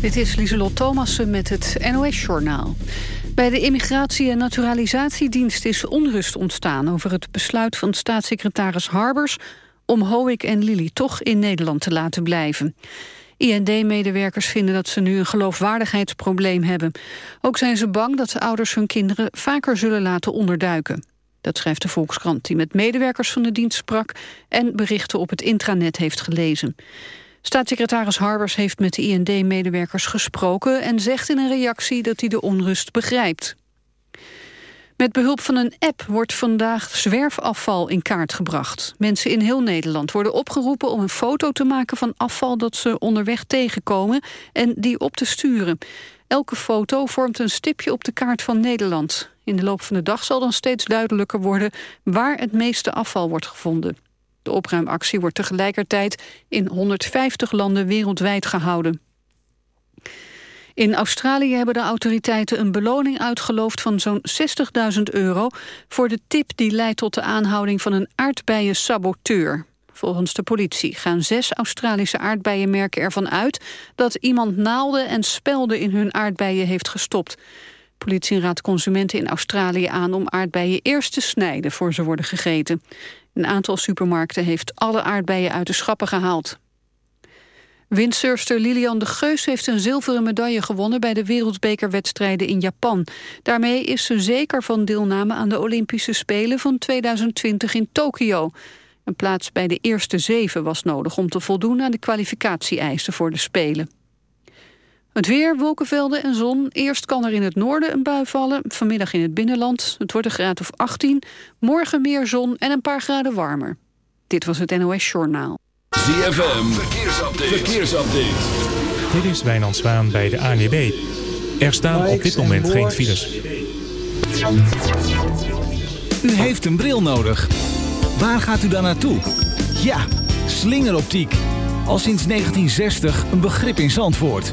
Dit is Lieselot Thomassen met het NOS-journaal. Bij de Immigratie- en Naturalisatiedienst is onrust ontstaan... over het besluit van staatssecretaris Harbers... om Hoek en Lily toch in Nederland te laten blijven. IND-medewerkers vinden dat ze nu een geloofwaardigheidsprobleem hebben. Ook zijn ze bang dat ouders hun kinderen vaker zullen laten onderduiken. Dat schrijft de Volkskrant, die met medewerkers van de dienst sprak... en berichten op het intranet heeft gelezen. Staatssecretaris Harbers heeft met de IND-medewerkers gesproken... en zegt in een reactie dat hij de onrust begrijpt. Met behulp van een app wordt vandaag zwerfafval in kaart gebracht. Mensen in heel Nederland worden opgeroepen om een foto te maken van afval dat ze onderweg tegenkomen en die op te sturen. Elke foto vormt een stipje op de kaart van Nederland. In de loop van de dag zal dan steeds duidelijker worden waar het meeste afval wordt gevonden. De opruimactie wordt tegelijkertijd in 150 landen wereldwijd gehouden. In Australië hebben de autoriteiten een beloning uitgeloofd van zo'n 60.000 euro voor de tip die leidt tot de aanhouding van een aardbeien-saboteur. Volgens de politie gaan zes Australische aardbeienmerken ervan uit dat iemand naalden en spelden in hun aardbeien heeft gestopt. Politie raadt consumenten in Australië aan om aardbeien eerst te snijden voor ze worden gegeten. Een aantal supermarkten heeft alle aardbeien uit de schappen gehaald. Windsurfster Lilian de Geus heeft een zilveren medaille gewonnen... bij de wereldbekerwedstrijden in Japan. Daarmee is ze zeker van deelname aan de Olympische Spelen van 2020 in Tokio. Een plaats bij de eerste zeven was nodig om te voldoen aan de kwalificatie-eisen voor de Spelen. Het weer, wolkenvelden en zon. Eerst kan er in het noorden een bui vallen. Vanmiddag in het binnenland. Het wordt een graad of 18. Morgen meer zon en een paar graden warmer. Dit was het NOS Journaal. ZFM, verkeersupdate. verkeersupdate. Dit is Wijnand Zwaan bij de ANWB. Er staan op dit moment geen files. U heeft een bril nodig. Waar gaat u dan naartoe? Ja, slingeroptiek. Al sinds 1960 een begrip in Zandvoort.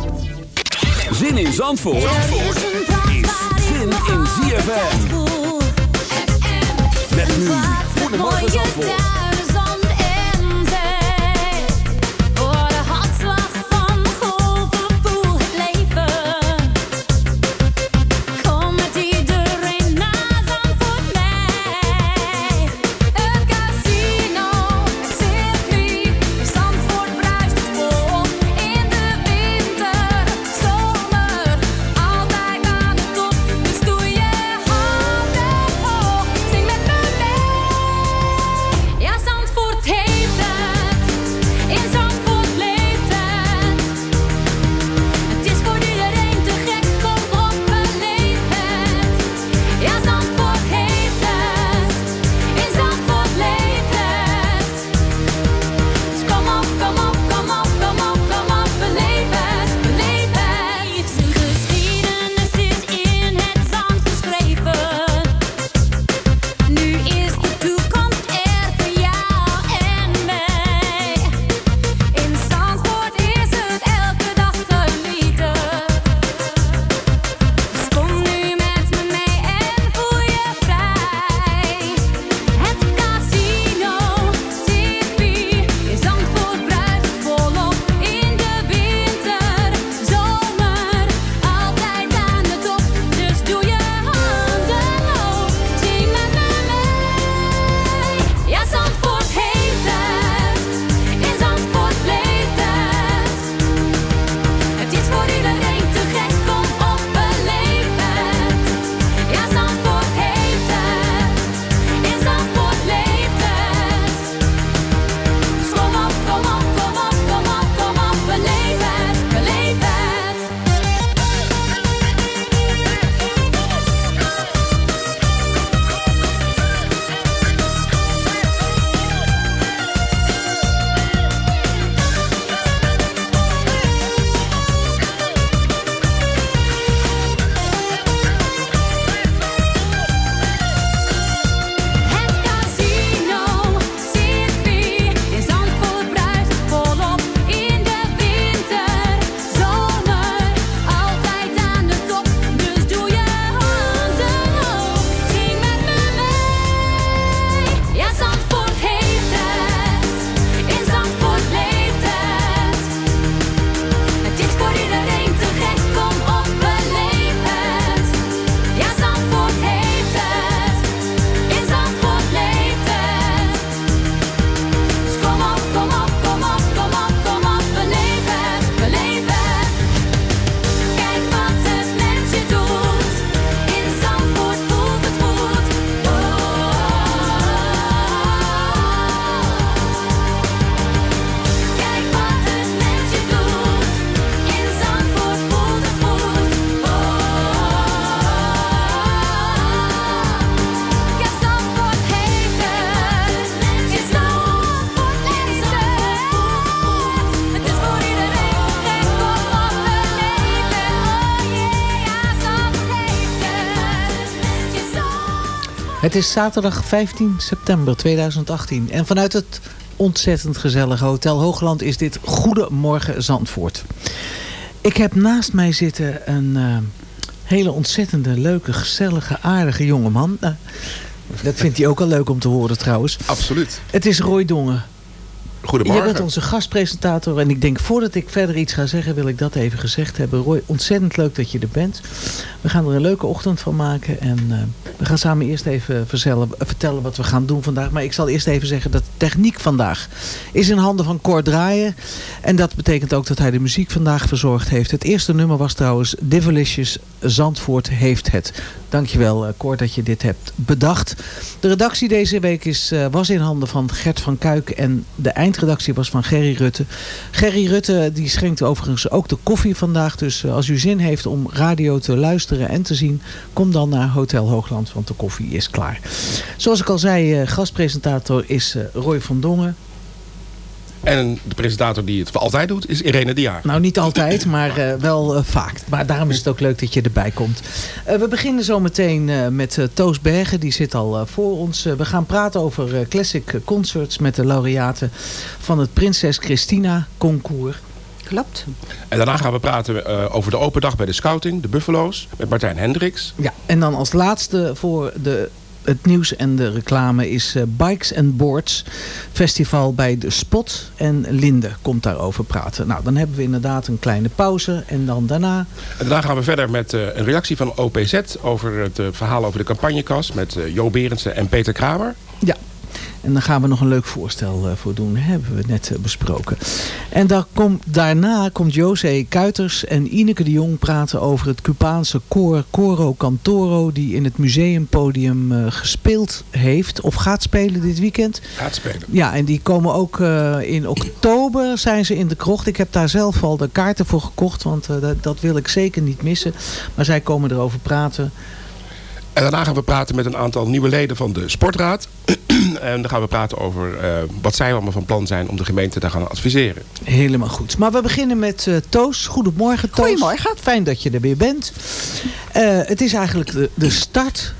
Zin in Zandvoort, is zin in ZFM. Met nu, Het is zaterdag 15 september 2018 en vanuit het ontzettend gezellige Hotel Hoogland is dit Goedemorgen Zandvoort. Ik heb naast mij zitten een uh, hele ontzettende, leuke, gezellige, aardige jongeman. Uh, dat vindt hij ook al leuk om te horen trouwens. Absoluut. Het is Roy Dongen. Goedemorgen. Je bent onze gastpresentator en ik denk voordat ik verder iets ga zeggen wil ik dat even gezegd hebben. Roy, ontzettend leuk dat je er bent. We gaan er een leuke ochtend van maken en uh, we gaan samen eerst even verzellen, vertellen wat we gaan doen vandaag. Maar ik zal eerst even zeggen dat de techniek vandaag is in handen van Cor Draaien. En dat betekent ook dat hij de muziek vandaag verzorgd heeft. Het eerste nummer was trouwens Divelicious Zandvoort heeft het. Dankjewel uh, Cor dat je dit hebt bedacht. De redactie deze week is, uh, was in handen van Gert van Kuik en de eindredactie was van Gerry Rutte. Gerry Rutte die schenkt overigens ook de koffie vandaag. Dus uh, als u zin heeft om radio te luisteren en te zien, kom dan naar Hotel Hoogland, want de koffie is klaar. Zoals ik al zei, gastpresentator is Roy van Dongen. En de presentator die het altijd doet is Irene de Jaar. Nou, niet altijd, maar uh, wel uh, vaak. Maar daarom is het ook leuk dat je erbij komt. Uh, we beginnen zo meteen met Toos Bergen. Die zit al voor ons. we gaan praten over Classic Concerts met de laureaten van het Prinses Christina Concours. Klopt. En daarna gaan we praten over de open dag bij de scouting, de Buffalo's, met Martijn Hendricks. Ja, en dan als laatste voor de het nieuws en de reclame is uh, Bikes and Boards Festival bij de Spot. En Linde komt daarover praten. Nou, dan hebben we inderdaad een kleine pauze. En dan daarna... En daarna gaan we verder met uh, een reactie van OPZ over het uh, verhaal over de campagnekast. Met Jo Berendsen en Peter Kramer. Ja, en dan gaan we nog een leuk voorstel uh, voor doen. Dat hebben we net uh, besproken. En daar komt, daarna komt José Kuiters en Ineke de Jong praten over het Cubaanse koor Coro Cantoro. Die in het museumpodium uh, gespeeld heeft. Of gaat spelen dit weekend. Gaat spelen. Ja, en die komen ook in oktober zijn ze in de krocht. Ik heb daar zelf al de kaarten voor gekocht. Want dat, dat wil ik zeker niet missen. Maar zij komen erover praten. En daarna gaan we praten met een aantal nieuwe leden van de Sportraad. en dan gaan we praten over uh, wat zij allemaal van plan zijn om de gemeente te gaan adviseren. Helemaal goed. Maar we beginnen met uh, Toos. Goedemorgen Toos. Goedemorgen. Fijn dat je er weer bent. Uh, het is eigenlijk de, de start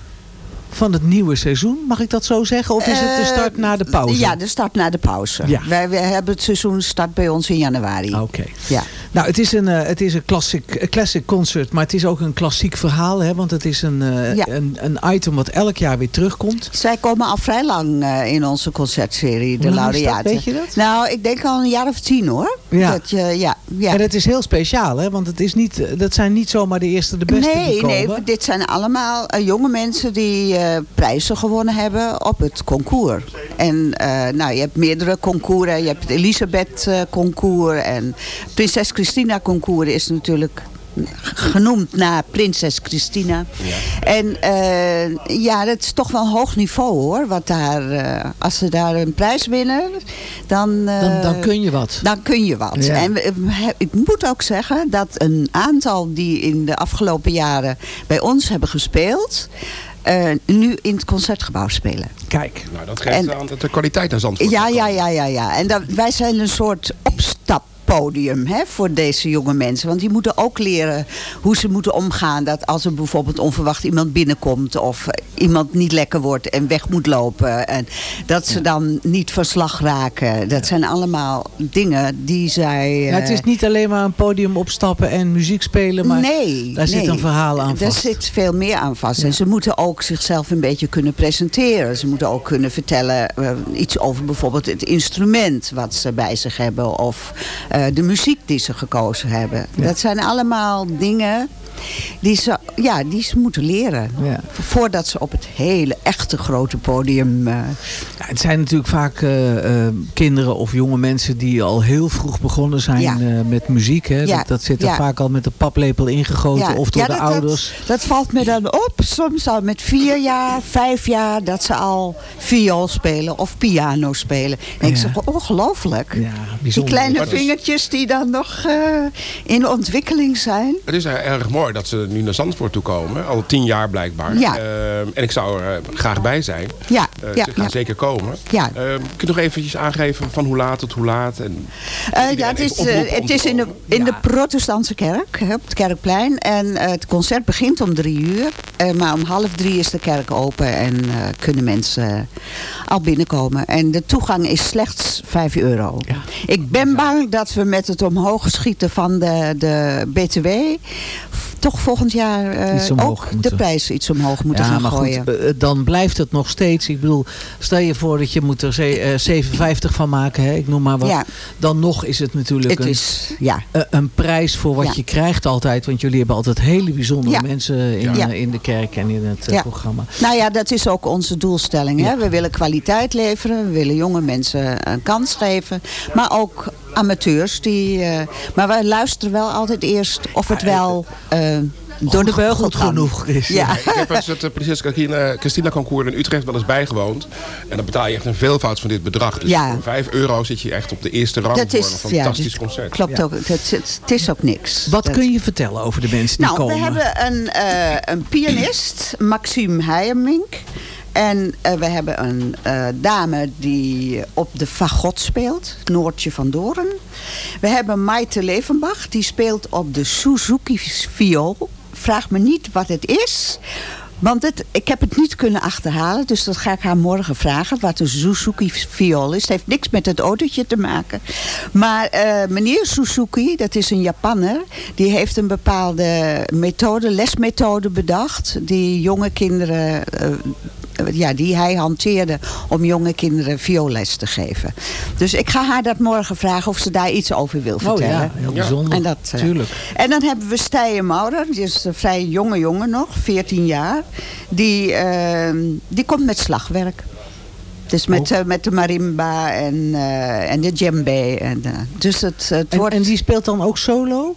van het nieuwe seizoen. Mag ik dat zo zeggen? Of is het de start na de pauze? Ja, de start na de pauze. Ja. Wij, wij hebben het seizoen start bij ons in januari. Oké. Okay. Ja. Nou, het is een, uh, het is een classic, classic concert, maar het is ook een klassiek verhaal. Hè, want het is een, ja. een, een item wat elk jaar weer terugkomt. Zij komen al vrij lang in onze concertserie, de laureaten. Weet je dat? Nou, ik denk al een jaar of tien hoor. Ja. Dat je, ja, ja. En het is heel speciaal, hè? want het is niet, dat zijn niet zomaar de eerste, de beste nee, die komen. Nee, dit zijn allemaal jonge mensen die prijzen gewonnen hebben op het concours. En uh, nou, je hebt meerdere concours. Je hebt het Elisabeth uh, concours en Prinses Christina concours is natuurlijk genoemd naar prinses Christina. Ja. En uh, ja, dat is toch wel een hoog niveau hoor. Wat daar, uh, als ze daar een prijs winnen, dan, uh, dan, dan kun je wat. Dan kun je wat. Ja. En ik moet ook zeggen dat een aantal die in de afgelopen jaren bij ons hebben gespeeld... Uh, nu in het Concertgebouw spelen. Kijk. Nou, dat geeft en, aan dat de kwaliteit naar Zandvoort Ja, ja, ja, ja, ja. En dat, wij zijn een soort opstap podium hè, voor deze jonge mensen. Want die moeten ook leren hoe ze moeten omgaan. Dat als er bijvoorbeeld onverwacht iemand binnenkomt... of iemand niet lekker wordt en weg moet lopen... En dat ze dan niet verslag raken. Dat zijn allemaal dingen die zij... Ja, het is niet alleen maar een podium opstappen en muziek spelen... maar nee, daar zit nee. een verhaal aan Daar vast. zit veel meer aan vast. Ja. En ze moeten ook zichzelf een beetje kunnen presenteren. Ze moeten ook kunnen vertellen uh, iets over bijvoorbeeld het instrument... wat ze bij zich hebben of... Uh, de muziek die ze gekozen hebben. Ja. Dat zijn allemaal dingen die ze, ja, die ze moeten leren. Ja. Voordat ze op het hele echte grote podium... Uh... Ja, het zijn natuurlijk vaak uh, uh, kinderen of jonge mensen die al heel vroeg begonnen zijn ja. met muziek. Hè? Dat, dat, zit er vaak al met de paplepel ingegoten of door dat, de ouders. Dat, dat, valt me dan op. Soms al met vier jaar, vijf jaar dat ze al viool spelen of piano spelen. En ik zeg, ongelooflijk. die kleine vingertjes die dan nog in ontwikkeling zijn. Het is erg mooi mooi dat ze nu naar Zandvoort toe komen. Al tien jaar blijkbaar. Ja. Eh, en ik zou er eh, graag bij zijn. Ja, Eh, ja, ze gaan ja. zeker komen. Ja. Eh, kun je nog eventjes aangeven van hoe laat tot hoe laat? En Eh, ja, het is, het is in, de, in de protestantse kerk, hè, op het Kerkplein. En eh, het concert begint om drie uur. Eh, maar om half drie is de kerk open en eh, kunnen mensen al binnenkomen. En de toegang is slechts 5 euro. Ik ben bang dat we met het omhoog schieten van de, de BTW... toch volgend jaar eh, ook de prijs iets omhoog moeten ja, gaan maar gooien. goed, eh, dan blijft het nog steeds. Ik bedoel, stel je voor dat je moet er ze- eh, 7,50 van maken. Hè? Ik noem maar wat. Ja. Dan nog is het natuurlijk Het een, is, ja. eh, een prijs voor wat je krijgt altijd. Want jullie hebben altijd hele bijzondere mensen in, eh, in de kerk en in het eh, programma. Nou ja, dat is ook onze doelstelling. Hè? We willen kwaliteit leveren. We willen jonge mensen een kans geven. Maar ook amateurs. Die, eh, maar wij luisteren wel altijd eerst of het wel eh, door de beugel goed genoeg is. Ja. Ik heb eens het Prinses Christina, Christina Concours in Utrecht wel eens bijgewoond. En dan betaal je echt een veelvoud van dit bedrag. Dus Ja. voor 5 euro zit je echt op de eerste rang Dat voor is, een ja, fantastisch dit concert. Klopt ook. Het, het, het is ook niks. Wat Dat- kun je vertellen over de mensen die Nou, komen? we hebben een, eh, een pianist, Maxime Heijermink. En eh, we hebben een eh, dame die op de fagot speelt, Noortje van Doren. We hebben Maite Levenbach, die speelt op de Suzuki viool. Vraag me niet wat het is. Want het, ik heb het niet kunnen achterhalen, dus dat ga ik haar morgen vragen. Wat een Suzuki viool is. Het heeft niks met het autootje te maken. Maar eh, meneer Suzuki, dat is een Japanner, die heeft een bepaalde methode, lesmethode bedacht. Die jonge kinderen, ja, die hij hanteerde om jonge kinderen vioolles te geven. Dus ik ga haar dat morgen vragen of ze daar iets over wil oh vertellen. ja, heel bijzonder. En, dat, eh, Tuurlijk. en dan hebben we Stije Maurer, die is een vrij jonge jongen nog, 14 jaar. Die, eh, die komt met slagwerk. Dus met, eh, met de marimba en, eh, en de djembe. En, eh, dus het, het En, wordt... en die speelt dan ook solo?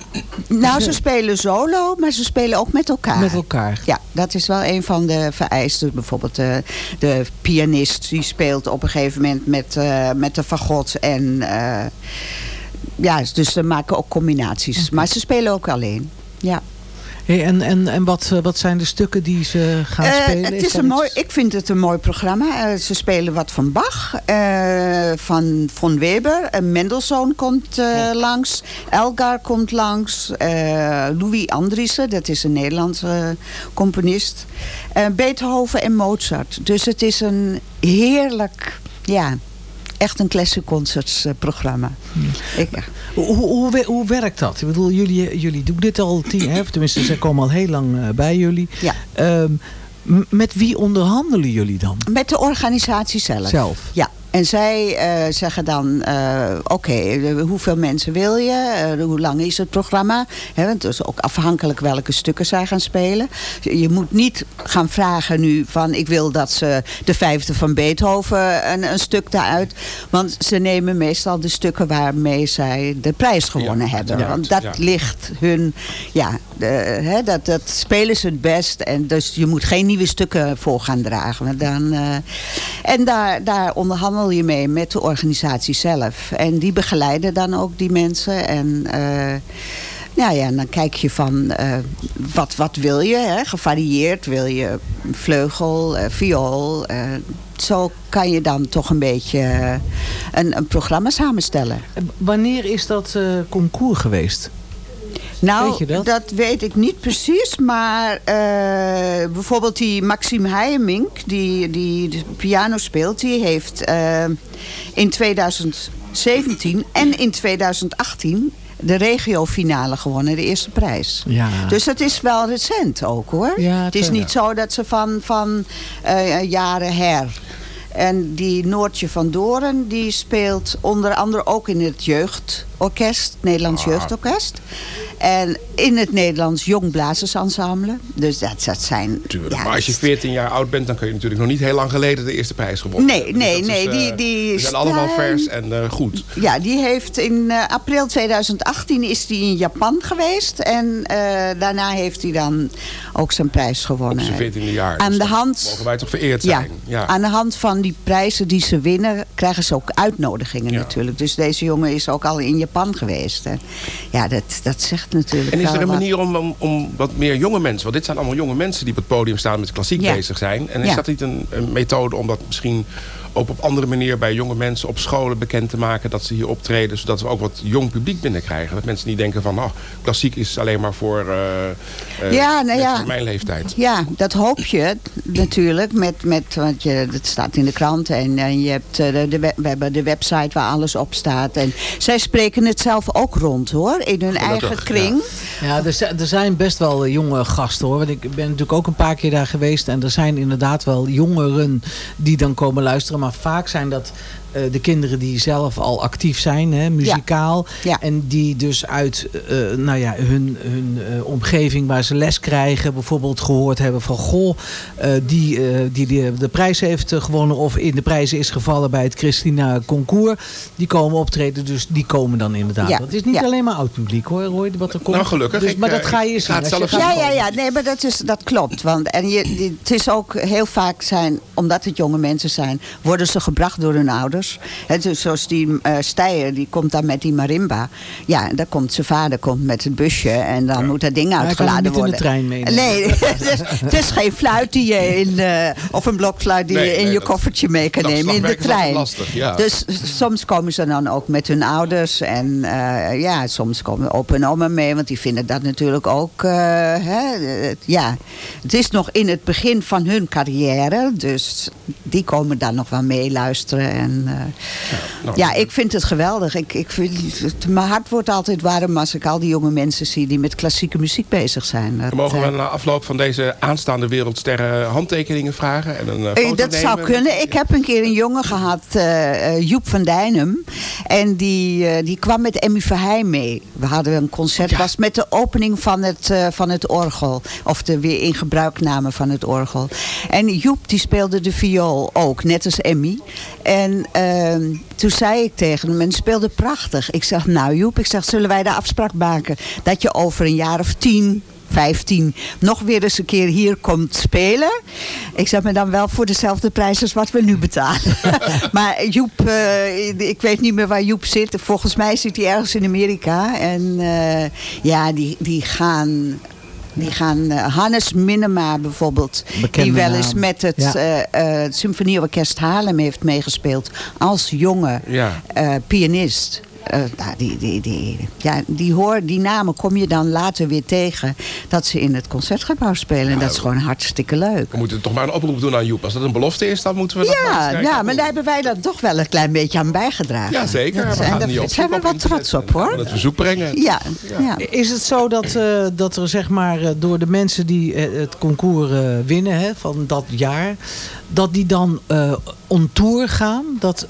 nou, ze spelen solo, maar ze spelen ook met elkaar. Met elkaar. Ja, dat is wel een van de vereisten. Bijvoorbeeld de, de pianist die speelt op een gegeven moment met, met de fagot. En ja, dus ze maken ook combinaties. Maar ze spelen ook alleen. Ja. Hey, en en, en wat, eh, wat zijn de stukken die ze gaan Eh, spelen? het is een mooi, iets- ik vind het een mooi programma. Eh, ze spelen wat van Bach, van Von Weber. Mendelssohn komt langs. Elgar komt langs. Louis Andriessen, dat is een Nederlandse componist. Beethoven en Mozart. Dus het is een heerlijk, ja, echt een classic concerts eh, programma. Ik, Hoe, hoe, hoe, we- hoe werkt dat? Ik bedoel, jullie, jullie doen dit al tien, hè? tenminste, ze komen al heel lang eh, bij jullie. ja. Ehm, met wie onderhandelen jullie dan? Met de organisatie zelf. Zelf? Ja. En zij eh, zeggen dan, eh, oké, eh, hoeveel mensen wil je? Hoe lang is het programma? Hè, want het is ook afhankelijk welke stukken zij gaan spelen. Je moet niet gaan vragen nu van, ik wil dat ze de vijfde van Beethoven een, een stuk daaruit. Want ze nemen meestal de stukken waarmee zij de prijs gewonnen Ja, hebben. Want dat ja. ligt hun, ja, de, dat, dat spelen ze het best. En dus je moet geen nieuwe stukken voor gaan dragen. Want dan, en daar, daar je mee met de organisatie zelf. En die begeleiden dan ook die mensen. En eh, nou ja, dan kijk je van eh, wat, wat wil je, hè? gevarieerd. Wil je vleugel, eh, viool. zo kan je dan toch een beetje een, een programma samenstellen. En Wanneer is dat concours geweest? Nou, Weet je dat? weet ik niet precies. Maar eh, bijvoorbeeld die Maxime Heijemink, die, die de piano speelt... die heeft eh, in 2017 en in 2018 de regiofinale gewonnen, de eerste prijs. Ja. Dus dat is wel recent ook hoor. Ja, het is niet zo dat ze van, van eh, jaren her... En die Noortje van Doren, die speelt onder andere ook in het jeugdorkest, het Nederlands Ah. Jeugdorkest. En in het Nederlands Jongbladersensemble. Dus dat, dat zijn... Tuurlijk. ja, maar als je dat- 14 jaar oud bent, dan kun je natuurlijk nog niet heel lang geleden de eerste prijs gewonnen. Nee, hebben. nee, dat nee, eh, die- die zijn allemaal vers en eh, goed. Ja, die heeft in eh, april 2018 is die in Japan geweest. En daarna heeft hij dan ook zijn prijs Op gewonnen. zijn 14e jaar. Aan Dus de hand- Mogen wij toch vereerd Ja, zijn. Ja. aan de hand van die prijzen die ze winnen... krijgen ze ook uitnodigingen Ja. natuurlijk. Dus deze jongen is ook al in Japan geweest. En ja, dat, dat zegt natuurlijk. En is er een wat. manier om, om, om wat meer jonge mensen... want dit zijn allemaal jonge mensen die op het podium staan met klassiek Ja. bezig zijn. En is Ja. dat niet een, een methode om dat misschien ook op andere manier... bij jonge mensen op scholen bekend te maken dat ze hier optreden... zodat we ook wat jong publiek binnenkrijgen? Dat mensen niet denken van, oh, klassiek is alleen maar voor, eh eh, Ja, nou ja. van mijn leeftijd. Ja, dat hoop je natuurlijk. Met, met, want je, het staat in de krant en, en je hebt eh, de, de, we hebben de website waar alles op staat. En zij spreken het zelf ook rond hoor, in hun Gelukkig, eigen kring. Ja, er, zi- er zijn best wel jonge gasten hoor. Want ik ben natuurlijk ook een paar keer daar geweest. En er zijn inderdaad wel jongeren die dan komen luisteren. Maar vaak zijn dat de kinderen die zelf al actief zijn, hè, muzikaal. Ja. En die dus uit eh, nou ja, hun, hun eh, omgeving waar ze les krijgen... bijvoorbeeld gehoord hebben van... goh, eh, die, eh, die, die de prijs heeft eh, gewonnen... of in de prijzen is gevallen bij het Christina Concours. Die komen optreden, dus die komen dan inderdaad. Ja. Dat is niet Ja. alleen maar oud publiek hoor, Roy, wat er komt. Nou, gelukkig. Dus, Ik, maar eh, dat ga je eens zien. Ja, ja, ja. Nee, maar dat, is, dat klopt. Want, en je, het is ook heel vaak zijn, omdat het jonge mensen zijn, worden ze gebracht door hun ouders. Dus zoals die eh Steijer, die komt dan met die marimba. Ja, dan komt zijn vader komt met het busje en dan moet dat ding hij kan uitgeladen hem niet in worden. de trein meenemen. Nee, het is, het is geen fluit die je in, eh, of een blokfluit die Nee, je in nee, je dat- koffertje mee kan nemen in de trein. lastig, ja. Dus soms komen ze dan ook met hun ouders. En eh, ja, soms komen opa en oma mee. Want die vinden dat natuurlijk ook... eh, hè, het- ja, het is nog in het begin van hun carrière. Dus die komen dan nog wel mee luisteren. En, nou, ja, ik vind het geweldig. Ik, ik vind, het- mijn hart wordt altijd warm als ik al die jonge mensen zie... die met klassieke muziek bezig zijn. Dat, mogen we eh, na afloop van deze aanstaande wereldsterren handtekeningen vragen en een eh, Eh, foto dat zou kunnen. Ik heb een keer een jongen gehad, eh, eh, Joep van Dijnem. En die, die kwam met Emmy Verheij mee. We hadden een concert, Ja. was met de opening van het, van het orgel. Of de weer in gebruikname van het orgel. En Joep die speelde de viool ook, net als Emmy. En ehm, toen zei ik tegen hem, en speelde prachtig. Ik zeg, nou Joep, ik zeg, zullen wij de afspraak maken... dat je over een jaar of tien 15 nog weer eens een keer hier komt spelen. Ik zeg me dan wel voor dezelfde prijs als wat we nu betalen. maar Joep, eh, ik weet niet meer waar Joep zit. Volgens mij zit hij ergens in Amerika. En eh, ja, die, die gaan... Die gaan eh, Hannes Minema bijvoorbeeld, Bekende die wel eens naam. met het, Ja. eh, eh, Symfonieorkest Haarlem heeft meegespeeld als jonge pianist. Eh, nou, die, die, die, ja, die, hoor, die namen kom je dan later weer tegen dat ze in het concertgebouw spelen. En dat is gewoon hartstikke leuk. We moeten toch maar een oproep doen aan Joep. Als dat een belofte is, dan moeten we dat maar eens Ja, kijken. ja, maar daar hebben wij dan toch wel een klein beetje aan bijgedragen. Ja, zeker. Dat- we en gaan daar op zijn we wel trots op en gaan we hoor. het verzoek brengen. Ja, ja. Is het zo dat, eh, dat er zeg maar eh, door de mensen die het concours eh, winnen hè, van dat jaar, dat die dan eh on tour gaan? Dat,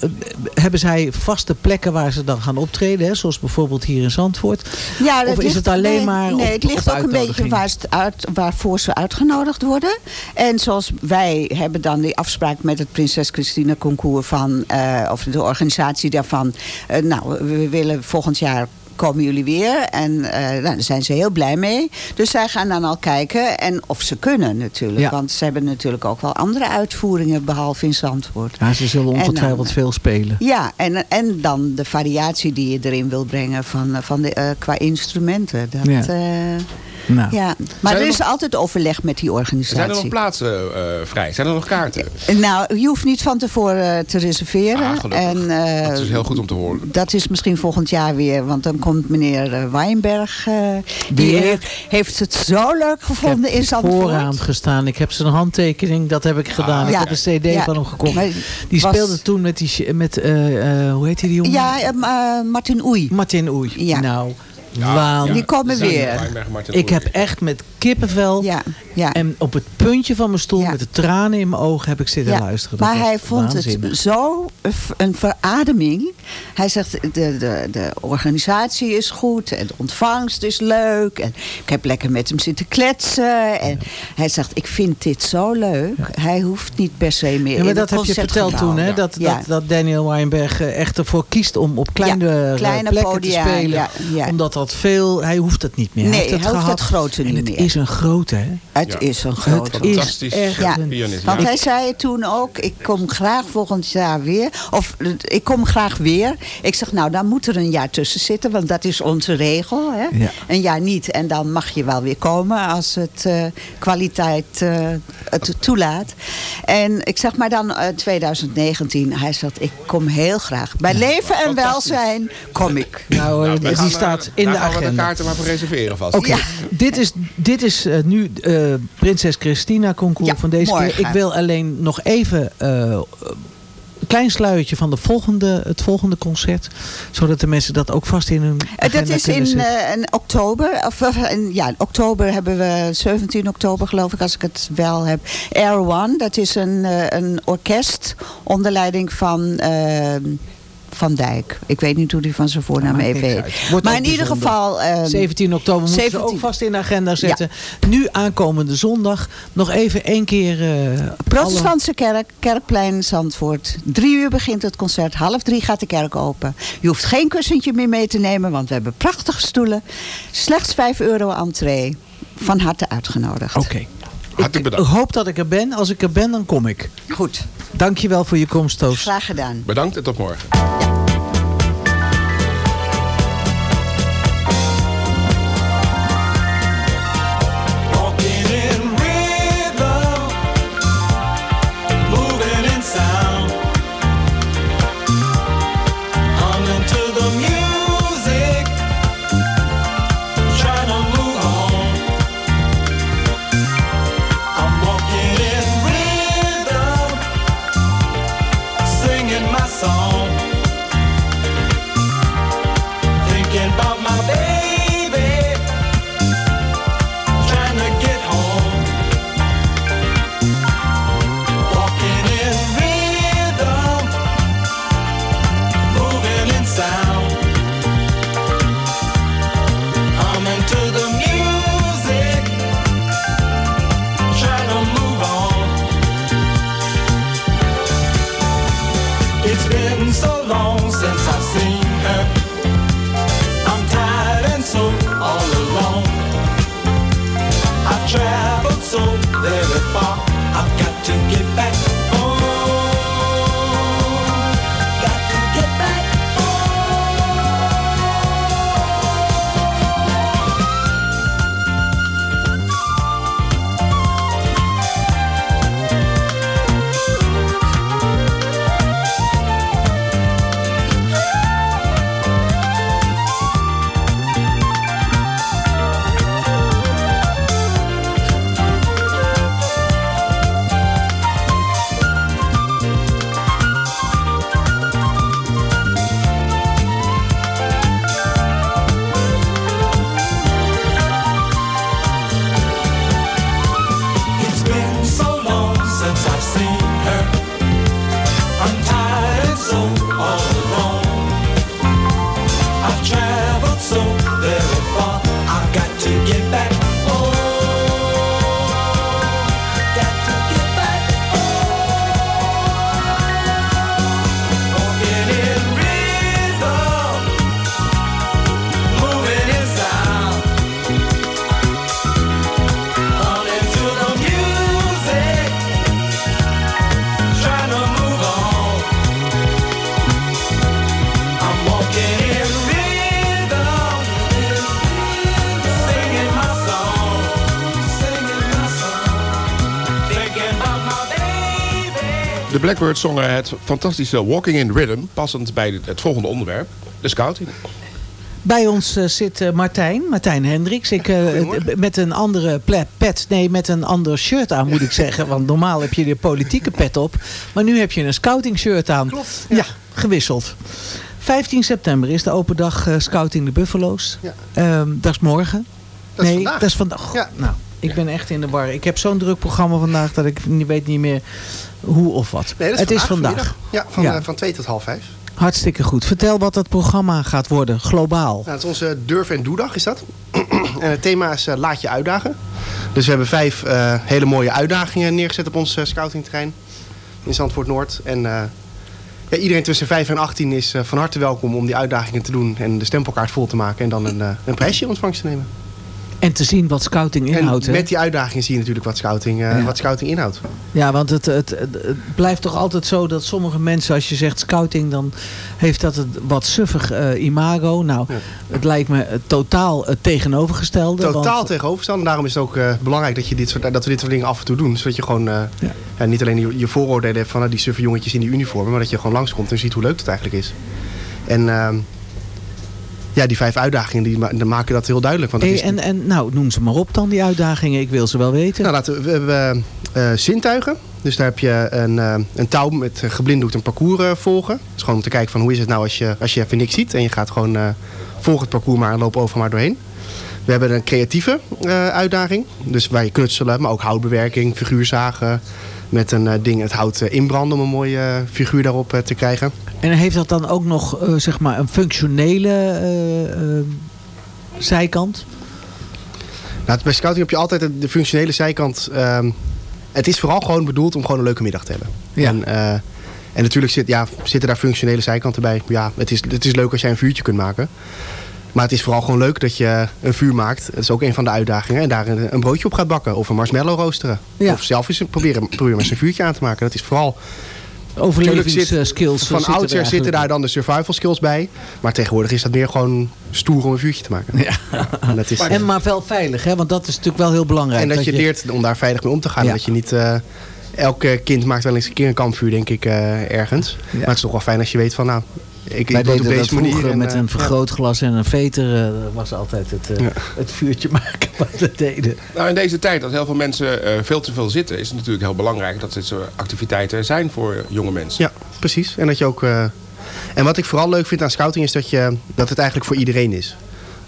hebben zij vaste plekken waar ze dan gaan optreden? Hè? Zoals bijvoorbeeld hier in Zandvoort. Ja, Of is het alleen nee, maar Nee, het ligt ook een beetje waar het uit, waarvoor ze uitgenodigd worden. En zoals wij hebben dan die afspraak met het Prinses Christina Concours van... eh, of de organisatie daarvan. eh, nou, we willen volgend jaar komen jullie weer. En eh, nou, daar zijn ze heel blij mee. Dus zij gaan dan al kijken. En of ze kunnen natuurlijk. Ja. Want ze hebben natuurlijk ook wel andere uitvoeringen... behalve in Zandvoort. Ja, ze zullen ongetwijfeld eh, veel spelen. Ja, en, en dan de variatie die je erin wil brengen van, van de, eh, qua instrumenten. Dat, Ja. Nou. ja. Maar Zijn er er is altijd overleg met die Zijn er organisatie. nog plaatsen eh, vrij? Zijn er nog kaarten? Nou, je hoeft niet van tevoren eh, te reserveren. Ah, en, eh, Dat is heel goed om te horen. Dat is misschien volgend jaar weer, want dan komt meneer eh, Weinberg. eh, die heeft, heeft het zo leuk gevonden in ik heb Zandvoort. vooraan gestaan. Ik heb zijn handtekening, dat heb ik gedaan. ik Ja. heb een cd Ja. van hem gekocht. Maar Die was- speelde toen met, die, met eh, eh, hoe heet die, die jongen? Ja, eh, Ma- Martin Oei. Martin Oei. Ja. Nou, waan. Die komen weer. Ik heb echt met kippenvel Ja, en op het puntje van mijn stoel Ja. met de tranen in mijn ogen heb ik zitten Ja, luisteren. Dat Maar hij vond waanzinnig. het zo een verademing. Hij zegt, de, de, de organisatie is goed. En de ontvangst is leuk. En ik heb lekker met hem zitten kletsen. En hij zegt, ik vind dit zo leuk. Hij hoeft niet per se meer Ja, maar dat het heb je verteld toen, hè? Dat, dat, dat Daniel Weinberg eh, echt ervoor kiest om op kleine, eh, kleine plekken podia, te spelen. omdat dat veel... Hij hoeft het niet meer. Nee, hij heeft het hij hoeft dat grote en niet het meer. is een grote, hè? Het Het is een groot Het is Fantastisch echt Ja, een- pianist. Want Ja. hij zei toen ook, ik kom graag volgend jaar weer. Of ik kom graag weer. Ik zeg, nou dan moet er een jaar tussen zitten. Want dat is onze regel. Hè? Ja. Een jaar niet. En dan mag je wel weer komen als het eh, kwaliteit eh, het toelaat. En ik zeg maar dan eh, 2019. Hij zegt, ik kom heel graag. Bij leven en welzijn kom ik. Nou, Nou, die gaan, staat in de daar gaan we de agenda. kaarten maar voor reserveren vast. Oké, Ja. dit is, dit is nu eh, Prinses Christina concours Ja, van deze morgen. keer. Ik wil alleen nog even eh, een klein sluiertje van de volgende, het volgende concert. Zodat de mensen dat ook vast in hun Eh, Dat is in, eh, in oktober. Of, in, ja, in oktober hebben we 17 oktober geloof ik, als ik het wel heb. Air One, dat is een, een orkest onder leiding van eh, Van Dijk. Ik weet niet hoe die van zijn voornaam even heet. Maar in ieder geval... eh, 17 oktober moeten ze 17. ook vast in de agenda zetten. Nu aankomende zondag nog even één keer... eh, Protestantse kerk, Kerkplein Zandvoort. Drie uur begint het concert, half drie gaat de kerk open. Je hoeft geen kussentje meer mee te nemen, want we hebben prachtige stoelen. Slechts 5 euro entree. Van harte uitgenodigd. Oké. Hartelijk Ik bedankt. hoop dat ik er ben. Als ik er ben, dan kom ik. Goed, Dankjewel voor je komst, Toos. graag gedaan. Bedankt en tot morgen. Walking Blackbirds zongen het fantastische Walking in Rhythm, passend bij het volgende onderwerp, de scouting. Bij ons eh, zit eh, Martijn, Martijn Hendricks. Ik, eh, met een andere pet, nee, met een ander shirt aan moet ik zeggen. Want normaal heb je de politieke pet op. Maar nu heb je een scouting shirt aan. Klopt, Ja, gewisseld. 15 september is de open dag Scouting de Buffalo's. Ja. Ehm, dat is morgen. Dat is nee, vandaag. dat is vandaag. Ja. Nou, ik ben echt in de war. Ik heb zo'n druk programma vandaag dat ik niet weet niet meer hoe of wat. Nee, dat het is vandaag. vanmiddag. Ja, van, Ja. eh, van 2 tot half 5. Hartstikke goed. Vertel wat het programma gaat worden, globaal. Nou, het is onze Durf en Doedag is dat. en het thema is eh, Laat je uitdagen. Dus we hebben vijf eh, hele mooie uitdagingen neergezet op ons scoutingterrein in Zandvoort Noord. En ja, iedereen tussen 5 en 18 is van harte welkom om die uitdagingen te doen en de stempelkaart vol te maken en dan een, een prijsje in ontvangst te nemen. En te zien wat scouting inhoudt. en met die uitdagingen zie je natuurlijk wat scouting, eh, Ja. wat scouting inhoudt. Ja, want het, het, blijft toch altijd zo dat sommige mensen, als je zegt scouting, dan heeft dat het wat suffig eh, imago. Nou, het lijkt me eh, totaal het tegenovergestelde. Totaal want- tegenovergesteld. En daarom is het ook belangrijk dat, je dit soort, dat we dit soort dingen af en toe doen. Zodat je gewoon eh, ja, niet alleen je, je vooroordelen hebt van nou, die suffe jongetjes in die uniformen. Maar dat je gewoon langskomt en ziet hoe leuk het eigenlijk is. En ehm, ja, die vijf uitdagingen die, ma- die maken dat heel duidelijk. Want Hey, is, en, en nou, noem ze maar op dan, die uitdagingen. Ik wil ze wel weten. Nou, laten we, we hebben eh, zintuigen. Dus daar heb je een, eh, een touw met eh, geblinddoekt een parcours eh, volgen. Dus gewoon om te kijken van hoe is het nou als je, als je even niks ziet. En je gaat gewoon eh volg het parcours maar en loop over maar doorheen. We hebben een creatieve eh, uitdaging. Dus waar je knutselen, maar ook houtbewerking, figuurzagen. Met een eh, ding het hout eh, inbranden om een mooie eh, figuur daarop te krijgen. En heeft dat dan ook nog zeg maar een functionele zijkant? Nou, bij scouting heb je altijd de- functionele zijkant. ehm, het is vooral gewoon bedoeld om gewoon een leuke middag te hebben. Ja. En, en natuurlijk zit, ja, zitten daar functionele zijkanten bij. Ja, het is, het is leuk als jij een vuurtje kunt maken. Maar het is vooral gewoon leuk dat je een vuur maakt. Dat is ook een van de uitdagingen. En daar een, broodje op gaat bakken. Of een marshmallow roosteren. Ja. Of zelf eens proberen, proberen met een vuurtje aan te maken. Dat is vooral... Overlevingsskills Tuurlijk zit- Van er oudsher zitten daar dan de survival skills bij. Maar tegenwoordig is dat meer gewoon stoer om een vuurtje te maken. Ja. En, dat is, En maar wel veilig, hè? want dat is natuurlijk wel heel belangrijk. en dat, je, leert om daar veilig mee om te gaan. Ja. Dat je niet... eh, elke kind maakt wel eens een keer een kampvuur, denk ik, eh, ergens. Maar het is toch wel fijn als je weet van... nou, ik, Wij ik deden dat deze manier. vroeger en, met eh, een vergrootglas en een veter. eh, dat was altijd het, eh, het vuurtje maken wat we deden. Nou, in deze tijd dat heel veel mensen eh, veel te veel zitten... is het natuurlijk heel belangrijk dat dit soort activiteiten er zijn voor jonge mensen. Ja, precies. En dat je ook. eh, en wat ik vooral leuk vind aan scouting is dat, je, dat het eigenlijk voor iedereen is.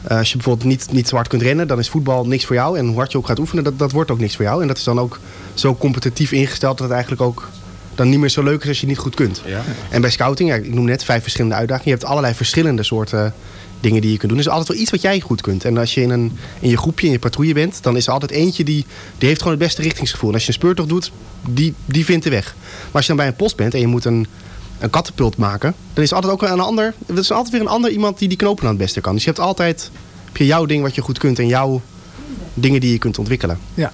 Eh, als je bijvoorbeeld niet, niet zo hard kunt rennen, dan is voetbal niks voor jou. En hoe hard je ook gaat oefenen, dat, dat wordt ook niks voor jou. En dat is dan ook zo competitief ingesteld dat het eigenlijk ook dan niet meer zo leuk is als je niet goed kunt. Ja. En bij scouting, ja, ik noem net vijf verschillende uitdagingen. Je hebt allerlei verschillende soorten dingen die je kunt doen. Er is altijd wel iets wat jij goed kunt. En als je in, een, in je groepje, in je patrouille bent, dan is er altijd eentje die, die heeft gewoon het beste richtingsgevoel. En als je een speurtocht doet, die, die vindt de weg. Maar als je dan bij een post bent en je moet een, een kattenpult maken, dan is er altijd ook een ander. Er is altijd weer een ander iemand die die knopen dan het beste kan. Dus je hebt altijd heb je jouw ding wat je goed kunt en jouw dingen die je kunt ontwikkelen. Ja.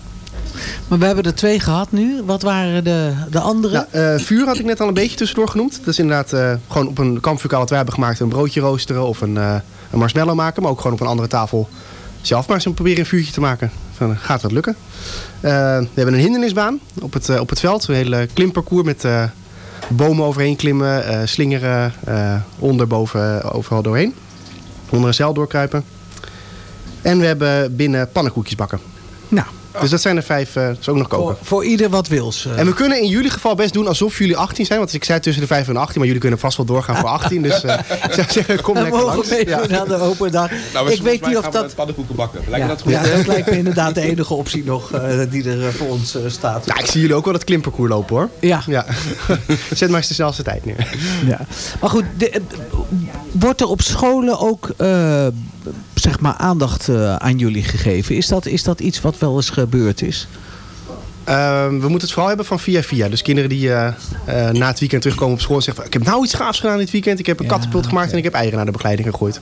Maar we hebben er twee gehad nu. Wat waren de, de andere? Nou, eh, vuur had ik net al een beetje tussendoor genoemd. Dat is inderdaad eh, gewoon op een kampvuurkaal wat wij hebben gemaakt een broodje roosteren of een, eh, een marshmallow maken. Maar ook gewoon op een andere tafel zelf maar eens proberen een vuurtje te maken. Van, gaat dat lukken? We hebben een hindernisbaan op het, op het veld. Een hele klimparcours met bomen overheen klimmen, slingeren, onder, boven, overal doorheen. Onder een zeil doorkruipen. En we hebben binnen pannenkoekjes bakken. Nou. Dus dat zijn er vijf, dat is ook nog koken. Voor, voor ieder wat wils. eh. En we kunnen in jullie geval best doen alsof jullie 18 zijn. Want ik zei tussen de 5 en de 18, maar jullie kunnen vast wel doorgaan voor 18. Dus eh, ik zou zeggen, kom we lekker mogen langs. meedoen aan de open dag. Nou, ik weet niet of dat... pannenkoeken bakken. Lijkt Ja, dat goed? ja, dat lijkt me inderdaad de enige optie nog eh, die er voor ons staat. Nou, ik zie jullie ook wel dat klimparcours lopen hoor. Ja. ja. Zet maar eens de snelste tijd neer. Ja. Maar goed, de- wordt er op scholen ook eh, zeg maar aandacht eh, aan jullie gegeven? Is dat, is dat iets wat wel eens gebeurd is? Ehm, we moeten het vooral hebben van via via. Dus kinderen die eh, eh, na het weekend terugkomen op school en zeggen van... ik heb nou iets gaafs gedaan dit weekend. Ik heb een kattenpult gemaakt en ik heb eieren naar de begeleiding gegooid.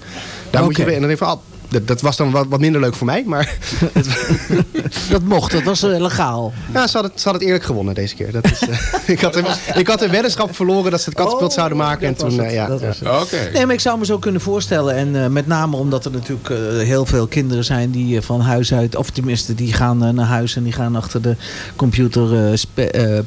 Daar moet je. En dan denk ik van, ah, dat, dat was dan wat, wat minder leuk voor mij. Maar Dat mocht, dat was eh, legaal. ja, ze hadden, het- ze hadden het eerlijk gewonnen deze keer. Dat is, eh, ik, had een, ik had een weddenschap verloren dat ze het kattenpult zouden maken. En Oh, dat was toen, het, eh, ja. Oké. Nee, maar ik zou me zo kunnen voorstellen. En eh, met name omdat er natuurlijk eh, heel veel kinderen zijn die van huis uit, of tenminste die gaan naar huis en die gaan achter de computer,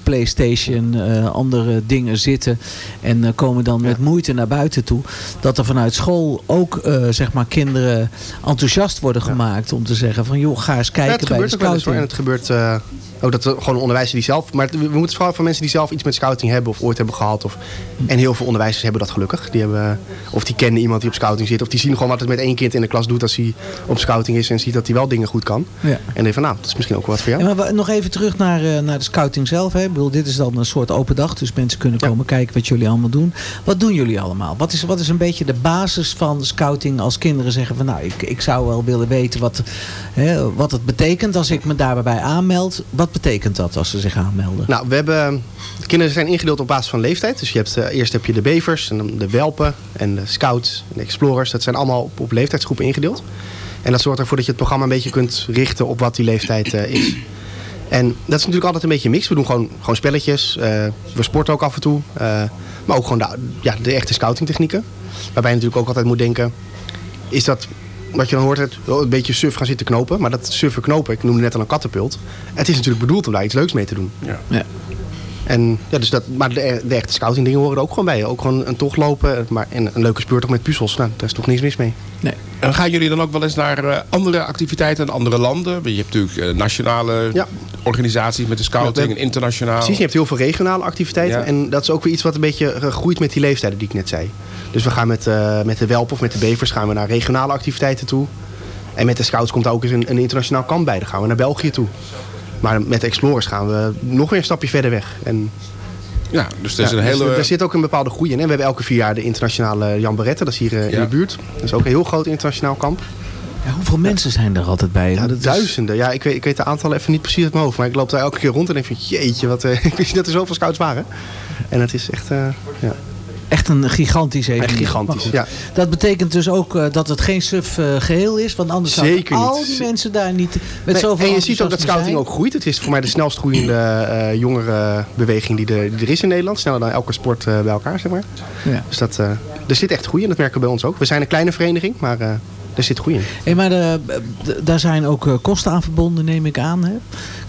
Playstation, eh, andere dingen zitten. En eh, komen dan met moeite naar buiten toe. Dat er vanuit school ook eh, zeg maar kinderen enthousiast worden gemaakt om te zeggen van joh, ga eens Ja, kijken het bij de gebeurt ook wel eens hoor. En scouting. het gebeurt eh, ook dat er gewoon onderwijzers die zelf... Maar we moeten het vooral van mensen die zelf iets met scouting hebben... of ooit hebben gehad. Of, en heel veel onderwijzers hebben dat gelukkig. Die hebben, of die kennen iemand die op scouting zit. Of die zien gewoon wat het met één kind in de klas doet... als hij op scouting is en ziet dat hij wel dingen goed kan. Ja. En denk van nou, dat is misschien ook wel wat voor jou. En maar we- nog even terug naar, eh, naar de scouting zelf. Hè. Ik bedoel, dit is dan een soort open dag. Dus mensen kunnen komen kijken wat jullie allemaal doen. Wat doen jullie allemaal? Wat is, wat is een beetje de basis van scouting als kinderen zeggen van... nou, ik, ik zou wel willen weten wat, hè, wat het betekent als ik me daarbij aanmeld. Wat betekent dat als ze zich aanmelden? Nou, we hebben... De kinderen zijn ingedeeld op basis van leeftijd. Dus je hebt, eh, eerst heb je de bevers, en dan de welpen en de scouts en de explorers. Dat zijn allemaal op, leeftijdsgroepen ingedeeld. En dat zorgt ervoor dat je het programma een beetje kunt richten op wat die leeftijd eh, is. En dat is natuurlijk altijd een beetje mix. We doen gewoon, gewoon spelletjes. eh, we sporten ook af en toe. maar ook gewoon de, ja, de echte scoutingtechnieken. Waarbij je natuurlijk ook altijd moet denken... Is dat, wat je dan hoort, het, wel een beetje suf gaan zitten knopen. Maar dat suffe knopen, ik noemde net al een kattenpult. Het is natuurlijk bedoeld om daar iets leuks mee te doen. Ja. Ja. En, ja, dus dat, maar de, de echte scouting dingen horen er ook gewoon bij. Ook gewoon een tocht lopen. Maar, en een leuke speurtocht met puzzels. Nou, daar is toch niks mis mee. En gaan jullie dan ook wel eens naar eh, andere activiteiten in andere landen? Je hebt natuurlijk eh, nationale Ja. organisaties met de scouting en internationaal. Precies, je hebt heel veel regionale activiteiten. Ja. En dat is ook weer iets wat een beetje eh, groeit met die leeftijden die ik net zei. Dus we gaan met, eh, met de Welpen of met de Bevers gaan we naar regionale activiteiten toe. En met de Scouts komt daar ook eens een, een internationaal kamp bij. Dan gaan we naar België toe. Maar met de Explorers gaan we nog weer een stapje verder weg. En, Ja, dus er is ja, een dus hele... er- er zit ook een bepaalde groei in. hè. We hebben elke vier jaar de internationale Jan Barrette. Dat is hier eh, in de buurt. Dat is ook een heel groot internationaal kamp. Ja, hoeveel mensen zijn er altijd bij? Ja, duizenden. Ja, ik weet, ik weet de aantallen even niet precies uit mijn hoofd. Maar ik loop daar elke keer rond en denk van jeetje, wat, eh, ik wist niet dat er zoveel scouts waren. En het is echt, eh, ja, Echt een gigantisch evenement. echt gigantisch. Ja. Dat betekent dus ook eh, dat het geen suf eh, geheel is. Want anders zouden al die mensen daar niet met Nee, zoveel en je ziet ook dat scouting zijn. ook groeit. Het is voor mij de snelst groeiende eh jongerenbeweging die, er- die er is in Nederland. Sneller dan elke sport bij elkaar, zeg maar. Ja. Dus dat, er zit echt groei in. Dat merken we bij ons ook. We zijn een kleine vereniging, maar eh, er zit groei in. Hey, maar de, d- daar zijn ook eh, kosten aan verbonden, neem ik aan. Hè?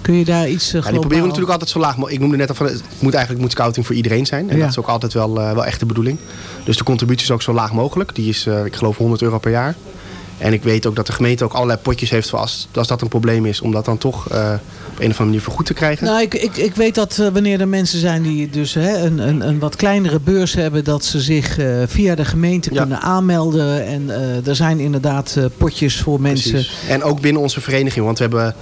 Kun je daar iets uh, Ja, die proberen we natuurlijk altijd zo laag mogelijk. Ik noemde net al van, het moet eigenlijk moet scouting voor iedereen zijn. En Ja. dat is ook altijd wel, eh, wel echt de bedoeling. Dus de contributie is ook zo laag mogelijk. Die is, eh, ik geloof, 100 euro per jaar. En ik weet ook dat de gemeente ook allerlei potjes heeft voor als, als dat een probleem is. Om dat dan toch eh, op een of andere manier vergoed te krijgen. Nou, ik, ik, ik weet dat eh, wanneer er mensen zijn die dus hè, een, een, een wat kleinere beurs hebben, dat ze zich eh, via de gemeente Ja. kunnen aanmelden. En er zijn inderdaad potjes voor mensen. Precies. En ook binnen onze vereniging. Want we hebben,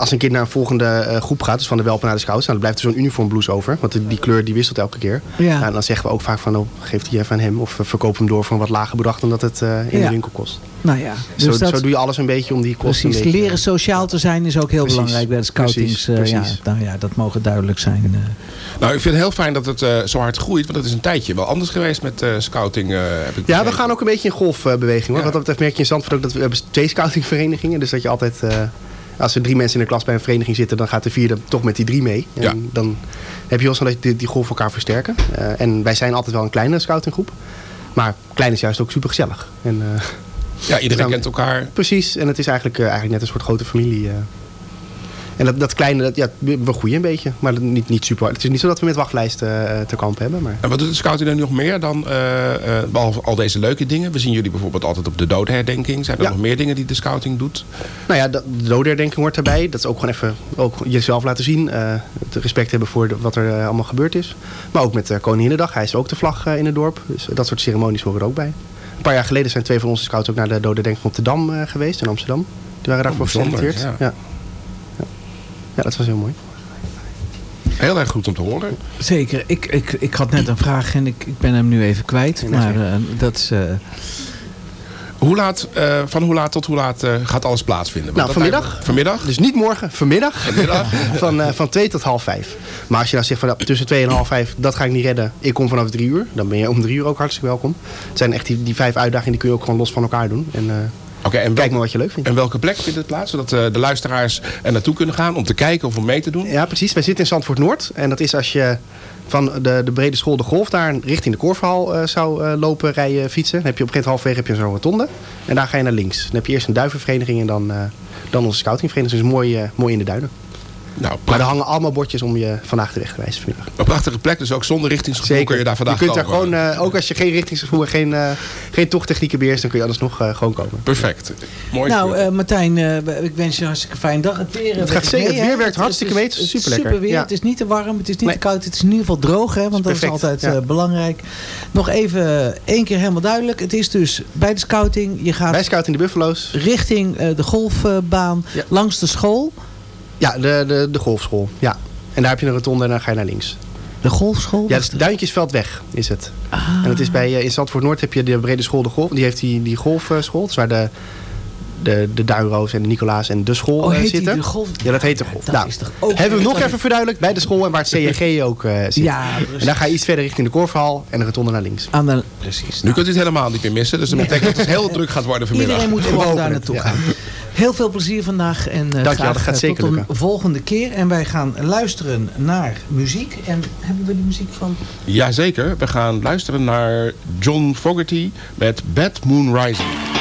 als een kind naar een volgende eh, groep gaat, dus van de Welpen naar de Scouts, nou, dan blijft er zo'n uniformblouse over. Want die, die kleur die wisselt elke keer. Ja. Nou, en dan zeggen we ook vaak van, oh, geef die even aan hem. Of eh, verkoop hem door voor een wat lager bedrag dan dat het eh, in Ja. de winkel kost. Nou ja, dus zo, dat, zo doe je alles een beetje om die kosten precies. Leren sociaal te zijn is ook heel Precies. belangrijk bij de scoutings. Precies, eh, ja, nou ja, dat mogen duidelijk zijn. Nou, ik vind het heel fijn dat het eh, zo hard groeit. Want het is een tijdje wel anders geweest met eh, scouting. eh, heb ik Ja, we gaan ook een beetje in golfbeweging. Hoor. Ja. Wat dat betreft merk je in Zandvoort ook dat we hebben twee scoutingverenigingen. Dus dat je altijd, eh, als er drie mensen in de klas bij een vereniging zitten, dan gaat de vierde toch met die drie mee. En Ja. dan heb je wel zo dat die, die golf elkaar versterken. Eh, en wij zijn altijd wel een kleine scoutinggroep. Maar klein is juist ook super gezellig. En, eh, Ja, iedereen Staan- kent elkaar. precies, en het is eigenlijk, eh, eigenlijk net een soort grote familie. En dat, dat kleine, dat, ja, we groeien een beetje. Maar niet, niet super. Het is niet zo dat we met wachtlijsten eh, te kamp hebben. Maar... En wat doet de scouting dan nog meer dan, eh, eh, behalve al deze leuke dingen? We zien jullie bijvoorbeeld altijd op de doodherdenking. Zijn er Ja. nog meer dingen die de scouting doet? Nou ja, de de dodenherdenking hoort erbij. Dat is ook gewoon even ook jezelf laten zien. het respect hebben voor de- wat er allemaal gebeurd is. Maar ook met uh, Koninginnedag. Hij is ook de vlag in het dorp. Dus dat soort ceremonies horen er ook bij. Een paar jaar geleden zijn twee van onze scouts ook naar de dodenherdenking op de Dam geweest in Amsterdam. Die waren daarvoor Oh, geselecteerd. Ja. Ja, dat was heel mooi. Heel erg goed om te horen. Zeker. Ik, ik, ik had net een vraag en ik, ik ben hem nu even kwijt. Maar eh, dat is... eh, Hoe laat, eh, van hoe laat tot hoe laat eh, gaat alles plaatsvinden? Want Nou, vanmiddag. lijkt Vanmiddag? Dus niet morgen, vanmiddag. van, eh van twee tot half vijf. Maar als je nou zegt van tussen twee en half vijf, dat ga ik niet redden. Ik kom vanaf drie uur. Dan ben je om drie uur ook hartstikke welkom. Het zijn echt die, die vijf uitdagingen, die kun je ook gewoon los van elkaar doen. En, Oké, en, Kijk maar wat je leuk vindt. en welke plek vindt het plaats? Zodat eh, de luisteraars er naartoe kunnen gaan om te kijken of om mee te doen? Ja, precies. Wij zitten in Zandvoort Noord. En dat is als je van de, de brede school de golf daar richting de Korverhal eh, zou eh, lopen, rijden, fietsen. Dan heb je op een gegeven moment halfweg heb je zo'n rotonde. En daar ga je naar links. Dan heb je eerst een duivenvereniging en dan, dan onze scoutingvereniging. Dus mooi, mooi in de duinen. Nou, Maar er hangen allemaal bordjes om je vandaag de weg te wijzen vanmiddag. Een prachtige plek, dus ook zonder richtingsgevoel kun je daar vandaag je kunt daar komen. gewoon, eh, ook als je geen richtingsgevoel en geen, eh geen tochttechnieken beheerst, dan kun je anders nog eh, gewoon komen. Perfect. Mooi. nou, eh, Martijn, eh, ik wens je een hartstikke fijne dag. Het weer, Het gaat werkt zeker- mee, het weer werkt hartstikke mee. Super weer. Ja. Het is niet te warm, het is niet Nee. te koud. Het is in ieder geval droog, hè, want dat is altijd ja. eh, belangrijk. Nog even één keer helemaal duidelijk. Het is dus bij de scouting. Je gaat Bij Scout in de Buffalo's. richting eh, de golfbaan, Ja. langs de school. Ja, de, de, de golfschool. Ja. En daar heb je een rotonde en dan ga je naar links. De golfschool? Ja, het is is Duintjesveldweg is het. Ah. En het is bij, eh, in Zandvoort Noord heb je de Brede School de Golf. Die heeft die, die golfschool. Dus waar de, de, de Duinroos en de Nicolaas en de school Oh, eh, heet die zitten. de golf? Ja, dat heet de golf. Dat nou, is toch ook hebben we nog even verduidelijkt bij de school en waar het CNG ook eh, zit. Ja, precies. en dan ga je iets verder richting de Korverhal en de rotonde naar links. Aan de, precies. Nu kunt u het helemaal niet meer missen. Dus dat betekent dat het heel druk gaat worden vanmiddag. Iedereen moet gewoon daar naartoe ja. gaan. Heel veel plezier vandaag en uh, Dankjewel, graag dat gaat eh, zeker tot een lukken. volgende keer. En wij gaan luisteren naar muziek. En hebben we die muziek van... Jazeker, we gaan luisteren naar John Fogerty met Bad Moon Rising.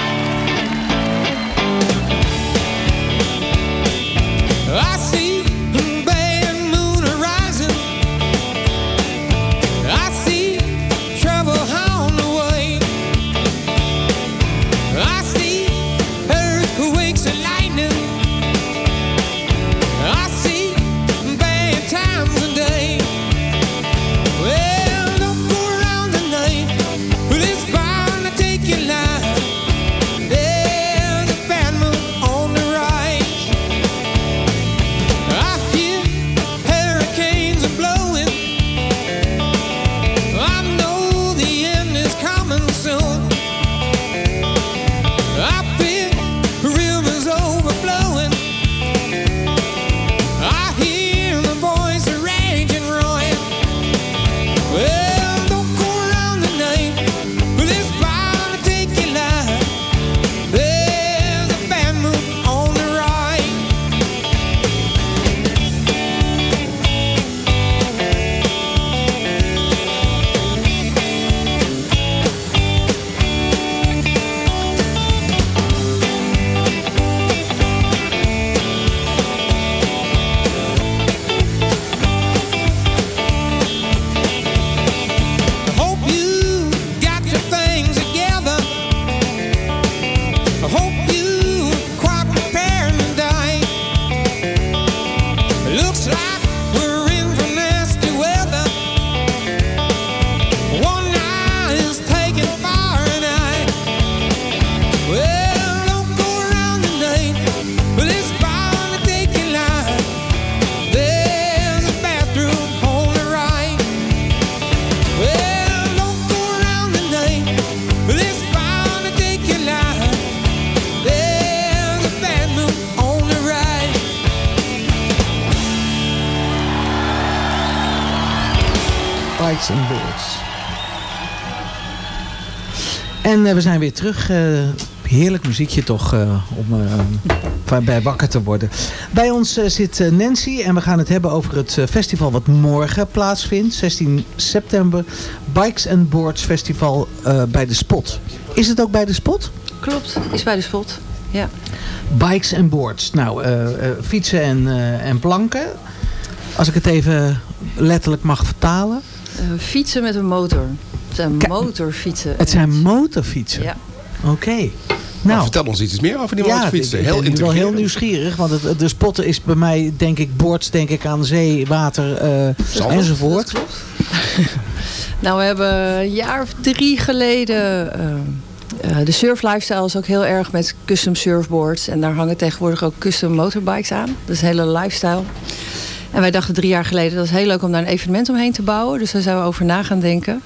We zijn weer terug. eh, heerlijk muziekje toch eh, om eh, bij wakker te worden. Bij ons zit Nancy en we gaan het hebben over het festival wat morgen plaatsvindt. 16 september. Bikes and Boards Festival bij de Spot. Is het ook bij de Spot? Klopt, is bij de spot. Ja. Bikes and Boards. Nou, fietsen en, en planken. Als ik het even letterlijk mag vertalen. Fietsen met een motor. Het zijn motorfietsen. Het zijn motorfietsen. Ja. Oké. Nou, Nou, vertel ons iets meer over die ja, motorfietsen. ik Heel ben wel heel nieuwsgierig. Want het, de spotten is bij mij, denk ik, boards, denk ik aan zee, water eh, enzovoort. Nou, we hebben een jaar of drie geleden... eh, eh, de surf lifestyle is ook heel erg met custom surfboards. En daar hangen tegenwoordig ook custom motorbikes aan. Dat is een hele lifestyle. En wij dachten drie jaar geleden, dat is heel leuk om daar een evenement omheen te bouwen. Dus daar zijn we over na gaan denken.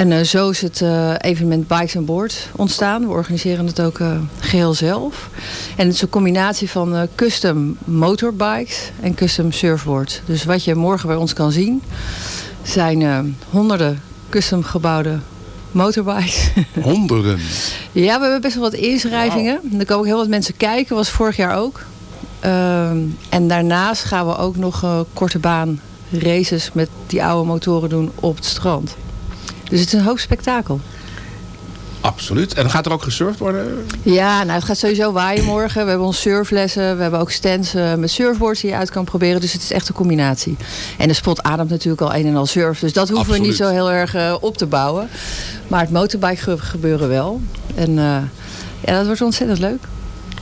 En eh, zo is het eh, evenement Bikes and Boards ontstaan. We organiseren het ook eh, geheel zelf. En het is een combinatie van custom motorbikes en custom surfboards. Dus wat je morgen bij ons kan zien, zijn honderden custom gebouwde motorbikes. Honderden. Ja, we hebben best wel wat inschrijvingen. Er komen ook heel wat mensen kijken. was vorig jaar ook. Ehm, en daarnaast gaan we ook nog korte baan races met die oude motoren doen op het strand. Dus het is een hoog spektakel. Absoluut. En gaat er ook gesurfd worden? Ja, nou het gaat sowieso waaien morgen. We hebben ons surflessen. We hebben ook stands eh, met surfboards die je uit kan proberen. Dus het is echt een combinatie. En de spot ademt natuurlijk al een en al surf. Dus dat hoeven we niet zo heel erg eh, op te bouwen. Maar het motorbike ge- gebeuren wel. En eh, ja, dat wordt ontzettend leuk.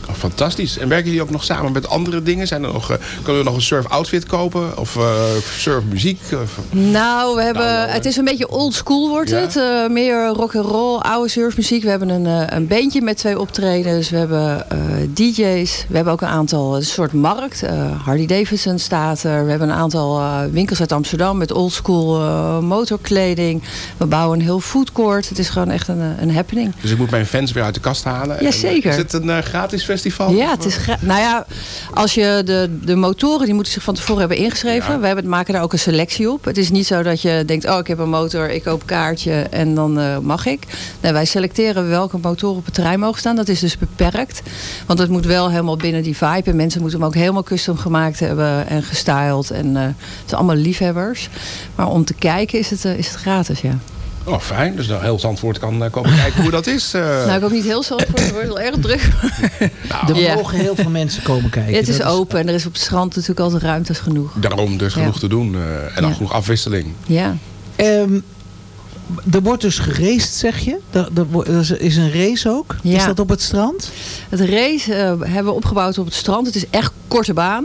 Oh, fantastisch. En werken jullie ook nog samen met andere dingen? Zijn er nog, eh, kunnen we nog een surf outfit kopen? Of eh surf muziek? Of, Nou, we hebben, het is een beetje old school wordt Ja. het. Eh, meer rock and roll, oude surfmuziek. We hebben een, eh, een bandje met twee optredens. We hebben eh, DJ's. We hebben ook een aantal, een soort markt. Eh, Harley Davidson staat er. We hebben een aantal eh, winkels uit Amsterdam met old school eh, motorkleding. We bouwen een heel foodcourt. Het is gewoon echt een, eh, een happening. dus ik moet mijn fans weer uit de kast halen. En, eh, Jazeker. Is het een eh, gratis festival? Ja, Of, het is nou ja, als je de, de motoren, die moeten zich van tevoren hebben ingeschreven. We hebben, maken daar ook een selectie op. Het is niet zo dat je denkt, oh ik heb een motor, ik koop een kaartje en dan eh, mag ik. Nee, wij selecteren welke motoren op het terrein mogen staan. Dat is dus beperkt. Want het moet wel helemaal binnen die vibe. En mensen moeten hem ook helemaal custom gemaakt hebben en gestyled. En eh, het zijn allemaal liefhebbers. Maar om te kijken is het, eh, is het gratis, ja. Oh, fijn. Dus nou heel Zandvoort kan eh, komen kijken hoe dat is. eh. Nou, ik ook niet heel zo, het wordt wel erg druk. Er Ja. mogen heel veel mensen komen kijken. het is Dat open en er is op het strand natuurlijk altijd ruimte genoeg. Daarom dus Ja. genoeg te doen. eh, en dan Ja. genoeg afwisseling. Ja. Ehm, er wordt dus geraced, zeg je? Er, er er is een race ook? Ja. Is dat op het strand? Het race hebben we opgebouwd op het strand. Het is echt korte baan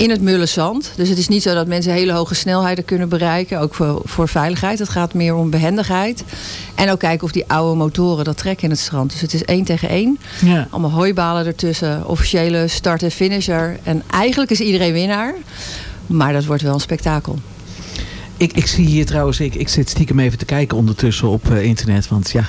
in het mulle zand. Dus het is niet zo dat mensen hele hoge snelheden kunnen bereiken. Ook voor, voor veiligheid. Het gaat meer om behendigheid. En ook kijken of die oude motoren dat trekken in het strand. Dus het is één tegen één. Ja. Allemaal hooibalen ertussen. Officiële start en finisher. En eigenlijk is iedereen winnaar. Maar dat wordt wel een spektakel. Ik, ik zie hier trouwens, ik, ik zit stiekem even te kijken ondertussen op eh, internet. Want ja,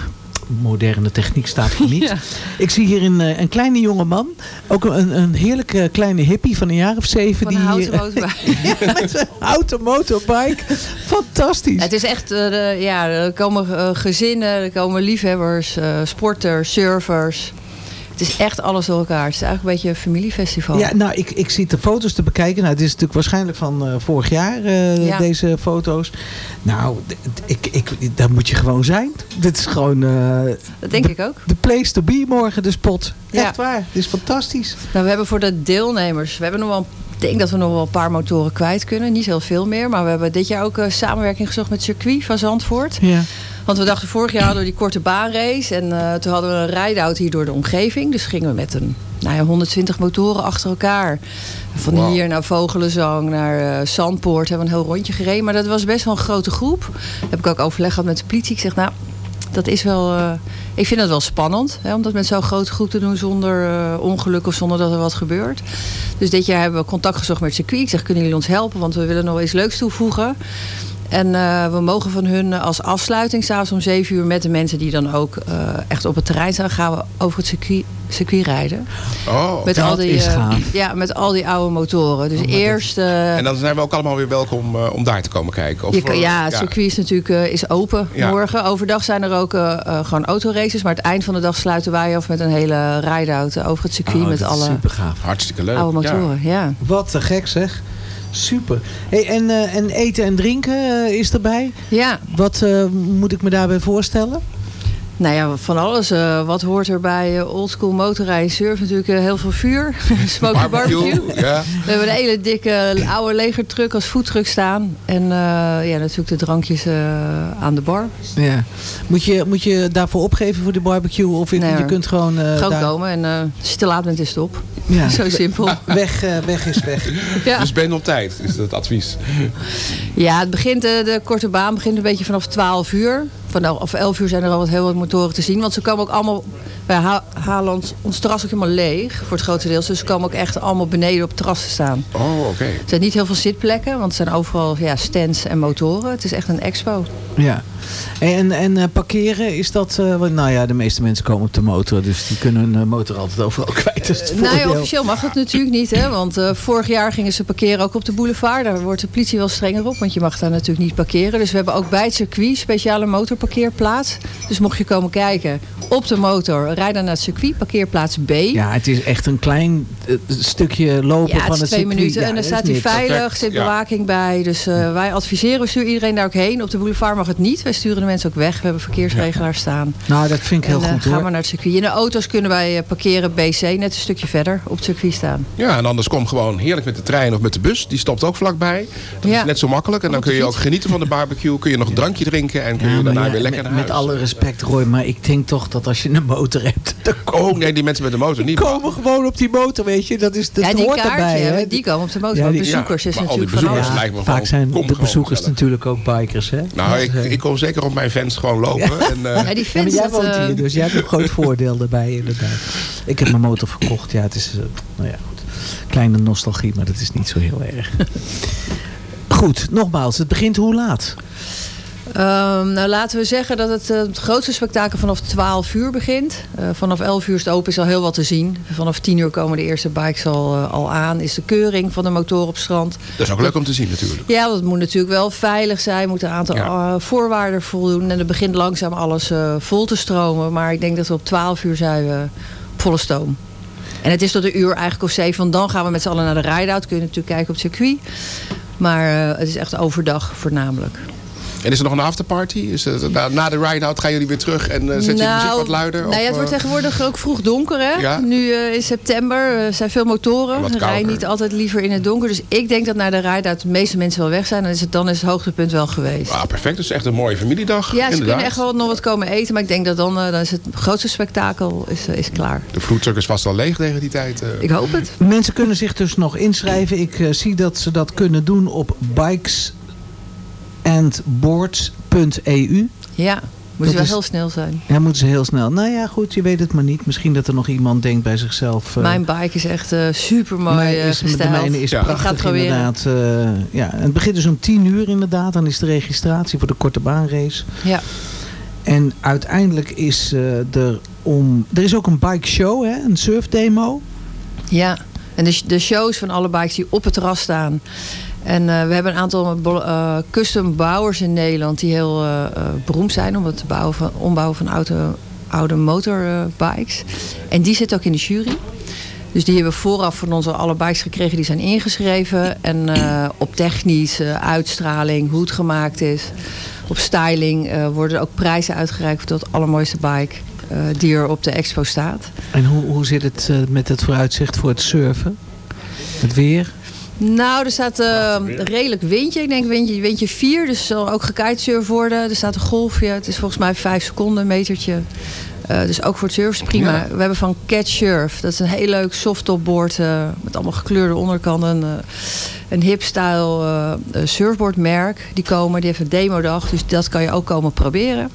moderne techniek staat voor niet. Ja. Ik zie hier een, eh, een kleine jonge man. Ook een, een heerlijke kleine hippie van een jaar of zeven. Van een die houten hier- motorbike. ja, met zijn houten motorbike. Fantastisch. Het is echt, eh, de, ja, er komen eh, gezinnen, er komen liefhebbers, sporters, surfers. Het is echt alles door elkaar. Het is eigenlijk een beetje een familiefestival. Ja, nou, ik, ik zie de foto's te bekijken. Nou, dit is natuurlijk waarschijnlijk van eh, vorig jaar, eh, Ja. deze foto's. Nou, ik, ik, daar moet je gewoon zijn. Dit is gewoon eh, Dat denk ik ook. de place to be morgen, de spot. Ja. Echt waar, dit is fantastisch. Nou, we hebben voor de deelnemers, we hebben nog wel, ik denk dat we nog wel een paar motoren kwijt kunnen. Niet heel veel meer, maar we hebben dit jaar ook samenwerking gezocht met Circuit van Zandvoort. Ja. Want we dachten vorig jaar hadden we die korte baanrace en eh, toen hadden we een ride-out hier door de omgeving. Dus gingen we met een, nou ja, 120 motoren achter elkaar. Van hier naar Vogelenzang, naar eh, Zandpoort hebben we een heel rondje gereden. Maar dat was best wel een grote groep. Heb ik ook overleg gehad met de politie. Ik zeg, nou, dat is wel... eh, ik vind het wel spannend, hè, om dat met zo'n grote groep te doen zonder ongeluk of zonder dat er wat gebeurt. Dus dit jaar hebben we contact gezocht met circuit. Ik zeg, kunnen jullie ons helpen? Want we willen nog iets leuks toevoegen. En eh, we mogen van hun als afsluiting s'avonds om 7 uur met de mensen die dan ook eh, echt op het terrein staan, gaan we over het circuit, circuit rijden. Oh. Met dat al die, is eh, gaaf. ja, met al die oude motoren. Dus eerst. eh, En dan zijn we ook allemaal weer welkom eh, om daar te komen kijken. Of, je ja, het circuit is natuurlijk eh, is open Ja. morgen. Overdag zijn er ook gewoon autoraces. Maar het eind van de dag sluiten wij af met een hele ride-out over het circuit. Oh, met dat is alle super gaaf. Hartstikke leuk. oude Ja. motoren. Ja. Wat te gek zeg. Super. Hey, en, eh, en eten en drinken eh, is erbij. ja, Wat eh, moet ik me daarbij voorstellen? Nou ja, van alles. eh, wat hoort er bij eh, oldschool motorrijden? Surf natuurlijk eh, heel veel vuur. Smoky barbecue. Ja. We hebben een hele dikke oude legertruck als foodtruck staan. En eh, ja, natuurlijk de drankjes eh, aan de bar. Ja. Moet, je, moet je daarvoor opgeven voor de barbecue? Of je, Nee, je kunt gewoon... eh, Gewoon daar- komen en eh, als je te laat bent is het op. Ja. Zo simpel. Weg, eh, weg is weg. Ja. Dus ben op tijd, is het advies. Ja, het begint, de korte baan begint een beetje vanaf 12 uur. Vanaf of 11 uur zijn er al wat heel wat motoren te zien. Want ze komen ook allemaal, wij ha halen ons, terras ook helemaal leeg voor het grootste deel. Dus ze komen ook echt allemaal beneden op het terras te staan. Oh, oké. Er zijn niet heel veel zitplekken, want er zijn overal ja, stands en motoren. Het is echt een expo. Ja. En, en eh, parkeren, is dat... eh, nou ja, de meeste mensen komen op de motor. Dus die kunnen hun eh, motor altijd overal kwijt. Het Nou ja, officieel mag dat natuurlijk niet. Hè? Want eh, vorig jaar gingen ze parkeren ook op de boulevard. Daar wordt de politie wel strenger op. Want je mag daar natuurlijk niet parkeren. Dus we hebben ook bij het circuit speciale motorparkeerplaats. Dus mocht je komen kijken op de motor. Rij dan naar het circuit, parkeerplaats B. Ja, het is echt een klein eh, stukje lopen Ja, van het het is twee circuit. minuten Ja, en dan staat hij veilig, zit ja. bewaking bij. Dus eh, wij adviseren, we sturen iedereen daar ook heen. Op de boulevard mag het niet. Wij sturen de mensen ook weg. We hebben verkeersregelaars staan. Nou, dat vind ik heel en, eh, goed gaan hoor. we naar het circuit. In de auto's kunnen wij parkeren BC, net een stukje verder, op het circuit staan. Ja, en anders kom gewoon heerlijk met de trein of met de bus. Die stopt ook vlakbij. Dat Ja. is net zo makkelijk. En dan kun je ook genieten van de barbecue. Kun je nog een drankje drinken. En kun je Ja, maar daarna weer lekker met, alle respect Roy, maar ik denk toch dat als je een motor hebt... Dan Oh nee, die mensen met de motor niet. komen gewoon op die motor, weet je. Dat, is, dat ja, die hoort kaartje, erbij. hè. die komen op de motor. Ja, die- bezoekers Ja, is maar al die natuurlijk van bezoekers alles. lijkt me Vaak gewoon, zijn de bezoekers gezellig. natuurlijk ook bikers, hè? Nou, ik, eh, ik kom zeker op mijn fans gewoon lopen. En, eh, Ja, die fans, jij woont eh, hier, dus jij hebt een groot voordeel daarbij, inderdaad. Ik heb mijn motor verkocht. Ja, het is, eh, nou ja, goed. Kleine nostalgie, maar dat is niet zo heel erg. Goed, nogmaals, het begint hoe laat? Ehm, nou, laten we zeggen dat het, eh, het grootste spektakel vanaf 12 uur begint. Eh, vanaf 11 uur is het open, is al heel wat te zien. Vanaf 10 uur komen de eerste bikes al, eh, al aan. Is de keuring van de motor op strand. dat is ook leuk om te zien natuurlijk. Ja, het moet natuurlijk wel veilig zijn. moet een aantal Ja. voorwaarden voldoen. En er begint langzaam alles vol te stromen. Maar ik denk dat we op 12 uur zijn we op volle stoom. En het is tot een uur eigenlijk of zeven. Want dan gaan we met z'n allen naar de ride-out. Kun je natuurlijk kijken op het circuit. Maar het is echt overdag voornamelijk. En is er nog een afterparty? Is het, na, na de ride-out gaan jullie weer terug en uh, zet je de muziek wat luider? Nou ja, het wordt uh, tegenwoordig ook vroeg donker. Hè? Ja. Nu uh, in september er zijn veel motoren. Ze rijden niet altijd liever in het donker. Dus ik denk dat naar de ride-out de meeste mensen wel weg zijn. Dan is het, dan is het hoogtepunt wel geweest. Ah, perfect. Dus echt een mooie familiedag. Ja, ze inderdaad. kunnen echt wel nog wat komen eten. Maar ik denk dat dan, uh, dan is het grootste spektakel is, uh, is klaar. De fruittruck is vast al leeg tegen die tijd. uh. Ik hoop het. Mensen kunnen zich dus nog inschrijven. Ik uh, zie dat ze dat kunnen doen op bikesandboards.eu. Ja, moet Dat wel heel snel zijn. Ja, moeten ze heel snel. Nou ja, goed, je weet het maar niet. Misschien dat er nog iemand denkt bij zichzelf... uh, Mijn bike is echt uh, super mooi Mijn is, de mijne is Ja. Prachtig inderdaad. Uh, ja. Het begint dus om 10 uur inderdaad. Dan is de registratie voor de korte baanrace. Ja. En uiteindelijk is uh, er om... Er is ook een bike show, hè? een surfdemo. Ja, en de, de shows van alle bikes die op het terras staan. En uh, we hebben een aantal uh, custom bouwers in Nederland die heel beroemd zijn om het bouwen van, ombouwen van oude, oude motorbikes. en die zitten ook in de jury. Dus die hebben vooraf van onze alle bikes gekregen, die zijn ingeschreven. En op technisch, uitstraling, hoe het gemaakt is. Op styling worden ook prijzen uitgereikt voor het allermooiste bike die er op de expo staat. En hoe, hoe zit het met het vooruitzicht voor het surfen? Het weer? Nou, er staat uh, redelijk windje. Ik denk windje, windje 4. Dus zal ook gekitesurf worden. Er staat een golfje. Het is volgens mij 5 seconden, een metertje. Uh, dus ook voor het surfen is prima. Ja. We hebben van Catch Surf. Dat is een heel leuk softtopboard. Uh, met allemaal gekleurde onderkanten. een hip-style surfboardmerk. Die komen. Die heeft een demodag. Dus dat kan je ook komen proberen.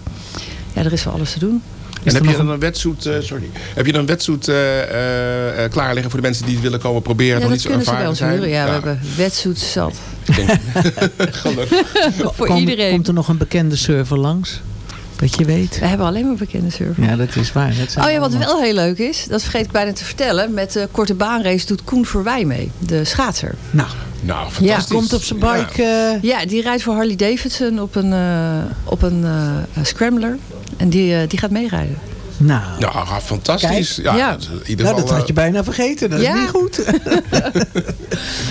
Ja, er is wel alles te doen. En heb je dan een wetsuit, uh, sorry, heb je dan een wetsuit uh, uh, klaar liggen voor de mensen die het willen komen proberen? Ja, nog dat niet zo kunnen ze ons zijn? huren. Ja, we hebben wetsuit zat. Gelukkig. voor Kom, iedereen. Komt er nog een bekende server langs? Dat je weet. We hebben alleen maar bekende surfers. Ja, dat is waar. Dat zijn Oh ja, wat allemaal- wel heel leuk is, dat vergeet ik bijna te vertellen. Met de korte baanrace doet Koen Verwij mee, de schaatser. Nou, Nou, Ja, fantastisch. komt op zijn bike. eh, Ja, die rijdt voor Harley Davidson op een, eh, op een eh, scrambler. En die, die gaat meerijden. Nou, Ja, ah, fantastisch. Kijk. ja, Ja. dat is in ieder nou, dat had je eh, bijna vergeten. Dat is Ja. niet goed.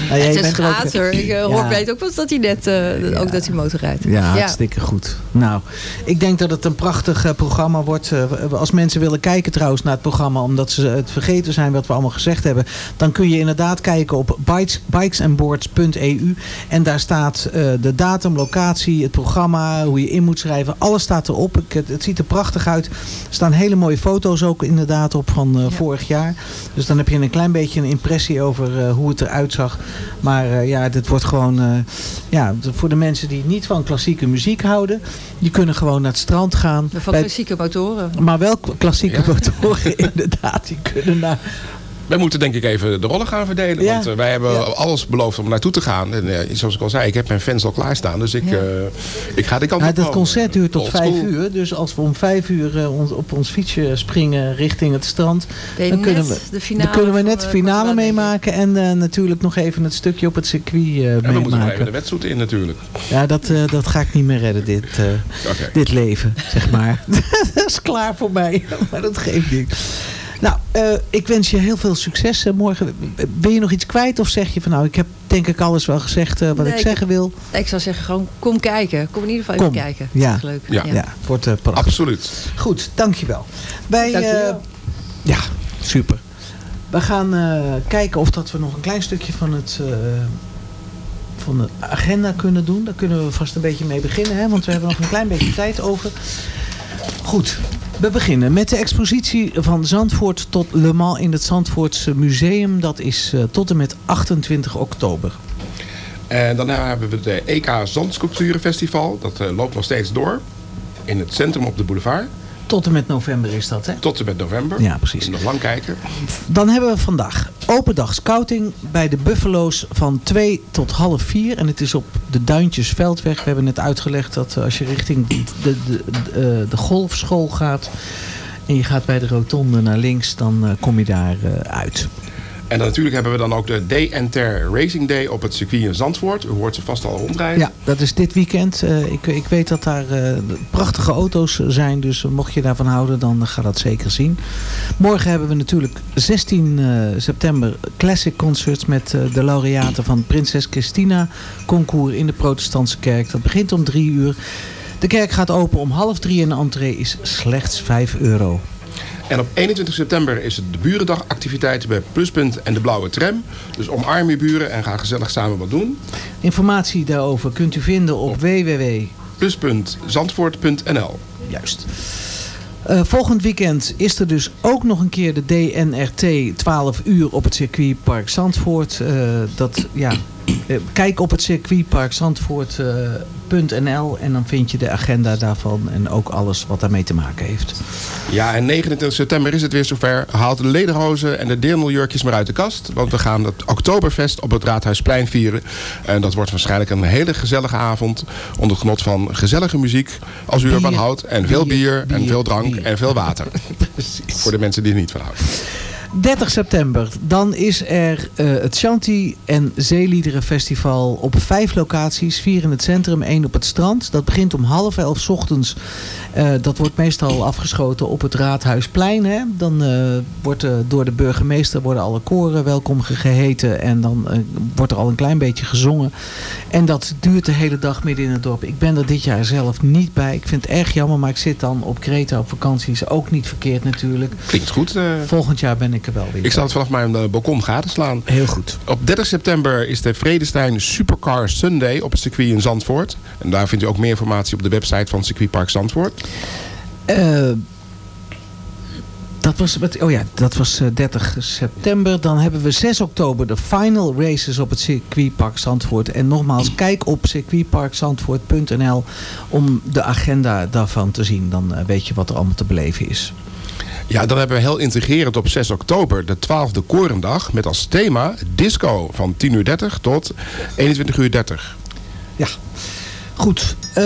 Nou, jij het is er schaatser. Ik eh, hoor Ja. weet ook wel dat hij net eh, Ja. ook dat hij motor rijdt. Ja, hartstikke goed. Nou, ik denk dat het een prachtig eh, programma wordt. Eh, als mensen willen kijken trouwens naar het programma... omdat ze het vergeten zijn wat we allemaal gezegd hebben... dan kun je inderdaad kijken op bikes, bikesandboards.eu. En daar staat eh, de datum, locatie, het programma... hoe je in moet schrijven. Alles staat erop. Ik, het, het ziet er prachtig uit. Er staan hele mooie foto's ook inderdaad op van eh, vorig jaar. Dus dan heb je een klein beetje een impressie over eh, hoe het eruit zag. Maar eh, ja, dit wordt gewoon... eh, ja, voor de mensen die niet van klassieke muziek houden... die kunnen gewoon naar het strand gaan. Van Bij- klassieke motoren. maar wel klassieke Ja. motoren inderdaad. Die kunnen naar... Wij moeten denk ik even de rollen gaan verdelen. Ja. Want eh, wij hebben Ja. alles beloofd om naartoe te gaan. En eh, zoals ik al zei, ik heb mijn fans al klaarstaan. Dus ik, Ja. eh, ik ga die kant op dat komen. concert duurt tot vijf uur. Dus als we om vijf uur op ons fietsje springen richting het strand... Dan kunnen we- de finale dan kunnen we net de finale meemaken. En eh, natuurlijk nog even het stukje op het circuit eh, En we moeten nog even meemaken. de wetsuit in natuurlijk. Ja, dat, eh, dat ga ik niet meer redden, dit, eh, dit leven, zeg maar. dat is klaar voor mij, maar dat geeft niet. Eh, ik wens je heel veel succes eh, morgen. Ben je nog iets kwijt of zeg je van nou, ik heb denk ik alles wel gezegd eh, wat Nee, ik ik- zeggen wil? Ik zou zeggen, gewoon kom kijken. Kom in ieder geval Kom. even kijken. Ja. Dat is leuk. Ja. Ja, het wordt eh, prachtig. Absoluut. Goed, dankjewel. Wij, Dankjewel. eh, ja, super. We gaan eh, kijken of dat we nog een klein stukje van het, eh, van de agenda kunnen doen. Daar kunnen we vast een beetje mee beginnen, hè, want we hebben nog een klein beetje tijd over. Goed, we beginnen met de expositie van Zandvoort tot Le Mans in het Zandvoortse Museum. Dat is eh, tot en met 28 oktober. En daarna hebben we de EK Zandsculpturenfestival. Dat eh, loopt nog steeds door. In het centrum op de boulevard. Tot en met november is dat, hè? Tot en met november. Ja, precies. Nog lang kijken. Dan hebben we vandaag open dag scouting bij de Buffalo's van 2 tot half 4. En het is op de Duintjesveldweg. We hebben net uitgelegd dat als je richting de, de, de, de, golfschool gaat... en je gaat bij de rotonde naar links, dan eh, kom je daar eh, uit. En natuurlijk hebben we dan ook de DNTR Racing Day op het circuit in Zandvoort. U hoort ze vast al rondrijden. Ja, dat is dit weekend. Eh, ik, ik weet dat daar eh, prachtige auto's zijn. Dus mocht je daarvan houden, dan ga dat zeker zien. Morgen hebben we natuurlijk 16 eh, september Classic Concerts... met de laureaten van Prinses Christina concours in de protestantse kerk. Dat begint om drie uur. De kerk gaat open om half drie en de entree is slechts 5 euro. En op 21 september is het de Burendagactiviteit bij Pluspunt en de Blauwe Tram. Dus omarm je buren en ga gezellig samen wat doen. Informatie daarover kunt u vinden op. Plus.zandvoort.nl Juist. Eh, volgend weekend is er dus ook nog een keer de DNRT 12 uur op het circuitpark Zandvoort. Eh, dat, ja, kijk op het circuitpark Zandvoort.nl en dan vind je de agenda daarvan en ook alles wat daarmee te maken heeft. Ja, en 29 september is het weer zover. Haal de lederhozen en de deelmiljurkjes maar uit de kast. Want we gaan het Oktoberfest op het Raadhuisplein vieren. En dat wordt waarschijnlijk een hele gezellige avond. Onder genot van gezellige muziek. Als u ervan houdt. En veel bier, bier, en veel drank bier. en veel water. Voor de mensen die er niet van houden. 30 september, dan is er eh, het Shanti en Zeeliederen Festival op vijf locaties. Vier in het centrum, één op het strand. Dat begint om half elf 's ochtends. Eh, dat wordt meestal afgeschoten op het Raadhuisplein. Hè? Dan eh, wordt door de burgemeester worden alle koren welkom ge- geheten. En dan wordt er al een klein beetje gezongen. En dat duurt de hele dag midden in het dorp. Ik ben er dit jaar zelf niet bij. Ik vind het erg jammer, maar ik zit dan op Kreta op vakantie. Is ook niet verkeerd natuurlijk. Klinkt goed. Volgend jaar ben ik wel weer. Ik zal het vanaf mijn eh, balkon gadeslaan. Heel goed. Op 30 september is de Vredestein Supercar Sunday op het circuit in Zandvoort. En daar vindt u ook meer informatie op de website van Circuitpark Zandvoort. Eh, dat was, oh ja, dat was eh, 30 september. Dan hebben we 6 oktober de final races op het circuitpark Zandvoort. En nogmaals, kijk op circuitparkzandvoort.nl om de agenda daarvan te zien. Dan eh, weet je wat er allemaal te beleven is. Ja, dan hebben we heel integrerend op 6 oktober de 12e Korendag. Met als thema disco van 10.30 uur tot 21.30 uur. Ja, goed. Eh,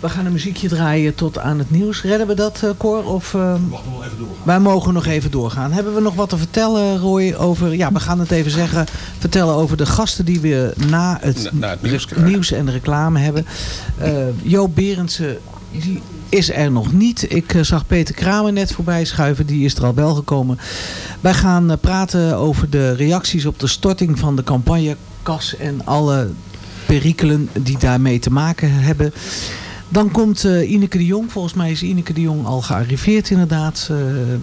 we gaan een muziekje draaien tot aan het nieuws. Redden we dat, eh, Cor? Of, eh, Wij mogen nog even doorgaan. Hebben we nog wat te vertellen, Roy, over... Ja, we gaan het even zeggen. Vertellen over de gasten die we na het, Na- na het nieuws en de reclame hebben. Eh, Joop Berendsen, die is er nog niet. Ik eh, zag Peter Kramer net voorbij schuiven. Die is er al wel gekomen. Wij gaan eh, praten over de reacties op de storting van de campagnekas en alle perikelen die daarmee te maken hebben. Dan komt eh, Ineke de Jong. Volgens mij is Ineke de Jong al gearriveerd inderdaad. Eh,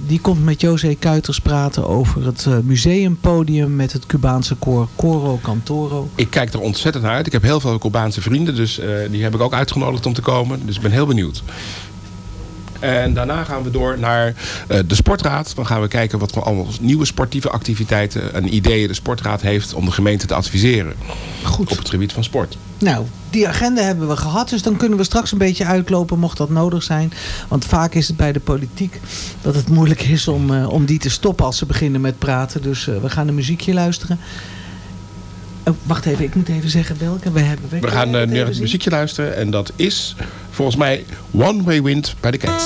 die komt met José Kuiters praten over het eh, museumpodium met het Cubaanse koor Coro Cantoro. Ik kijk er ontzettend naar uit. Ik heb heel veel Cubaanse vrienden, dus die heb ik ook uitgenodigd om te komen. Dus ik ben heel benieuwd. En daarna gaan we door naar eh, de sportraad. Dan gaan we kijken wat voor allemaal nieuwe sportieve activiteiten en ideeën de sportraad heeft om de gemeente te adviseren. Goed. Op het gebied van sport. Nou, die agenda hebben we gehad. Dus dan kunnen we straks een beetje uitlopen mocht dat nodig zijn. Want vaak is het bij de politiek dat het moeilijk is om, eh, om die te stoppen als ze beginnen met praten. Dus eh, we gaan een muziekje luisteren. Oh, wacht even, ik moet even zeggen welke we hebben. We gaan eh, nu even naar het muziekje luisteren. En dat is volgens mij One Way Wind bij de Cats.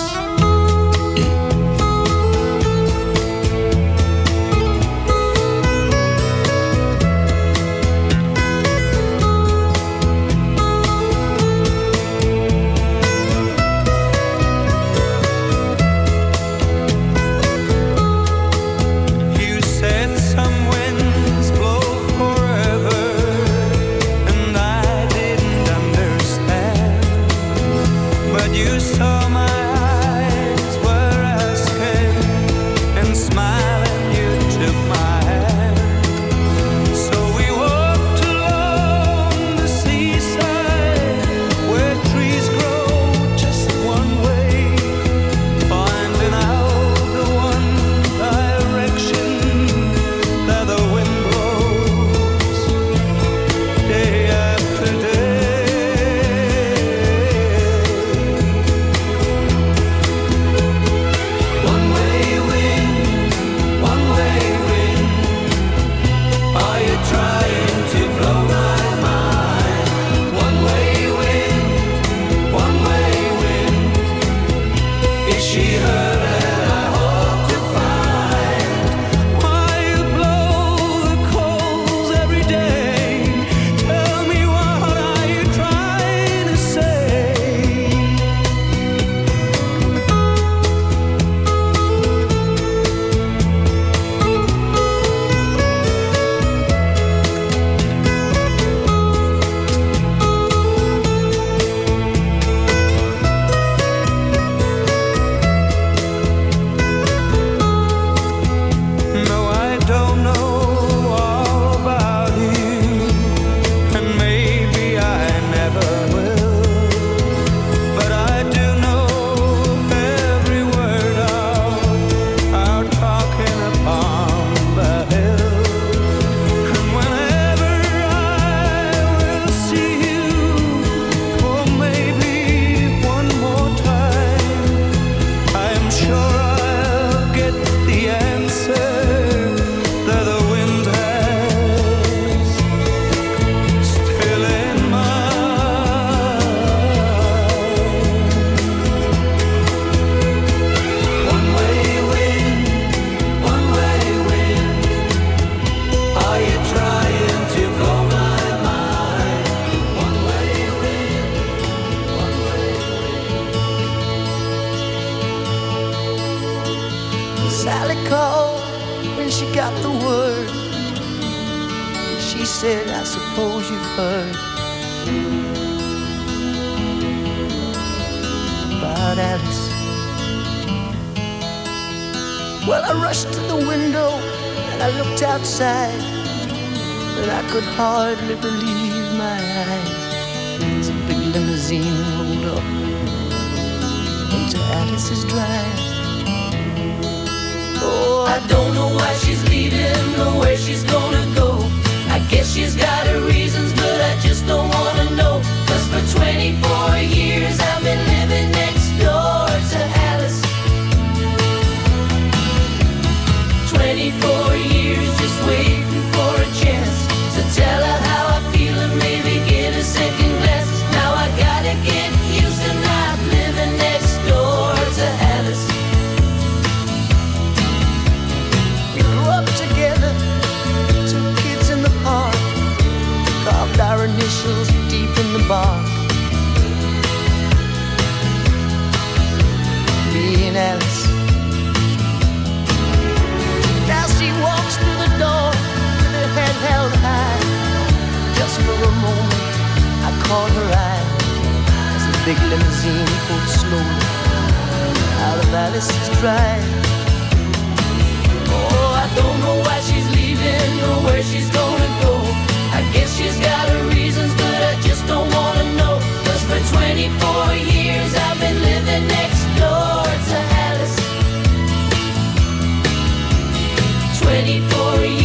But I could hardly believe my eyes. As a big limousine rolled up into Alice's drive. Oh, I don't know why she's leaving or where she's gonna go. I guess she's got her reasons, but I just don't wanna know. Cause for 24 years I've I her eye as the big limousine pulled slowly out of Alice's drive. Oh, I don't know why she's leaving or where she's gonna go. I guess she's got her reasons, but I just don't wanna know. Cause for 24 years I've been living next door to Alice. 24 years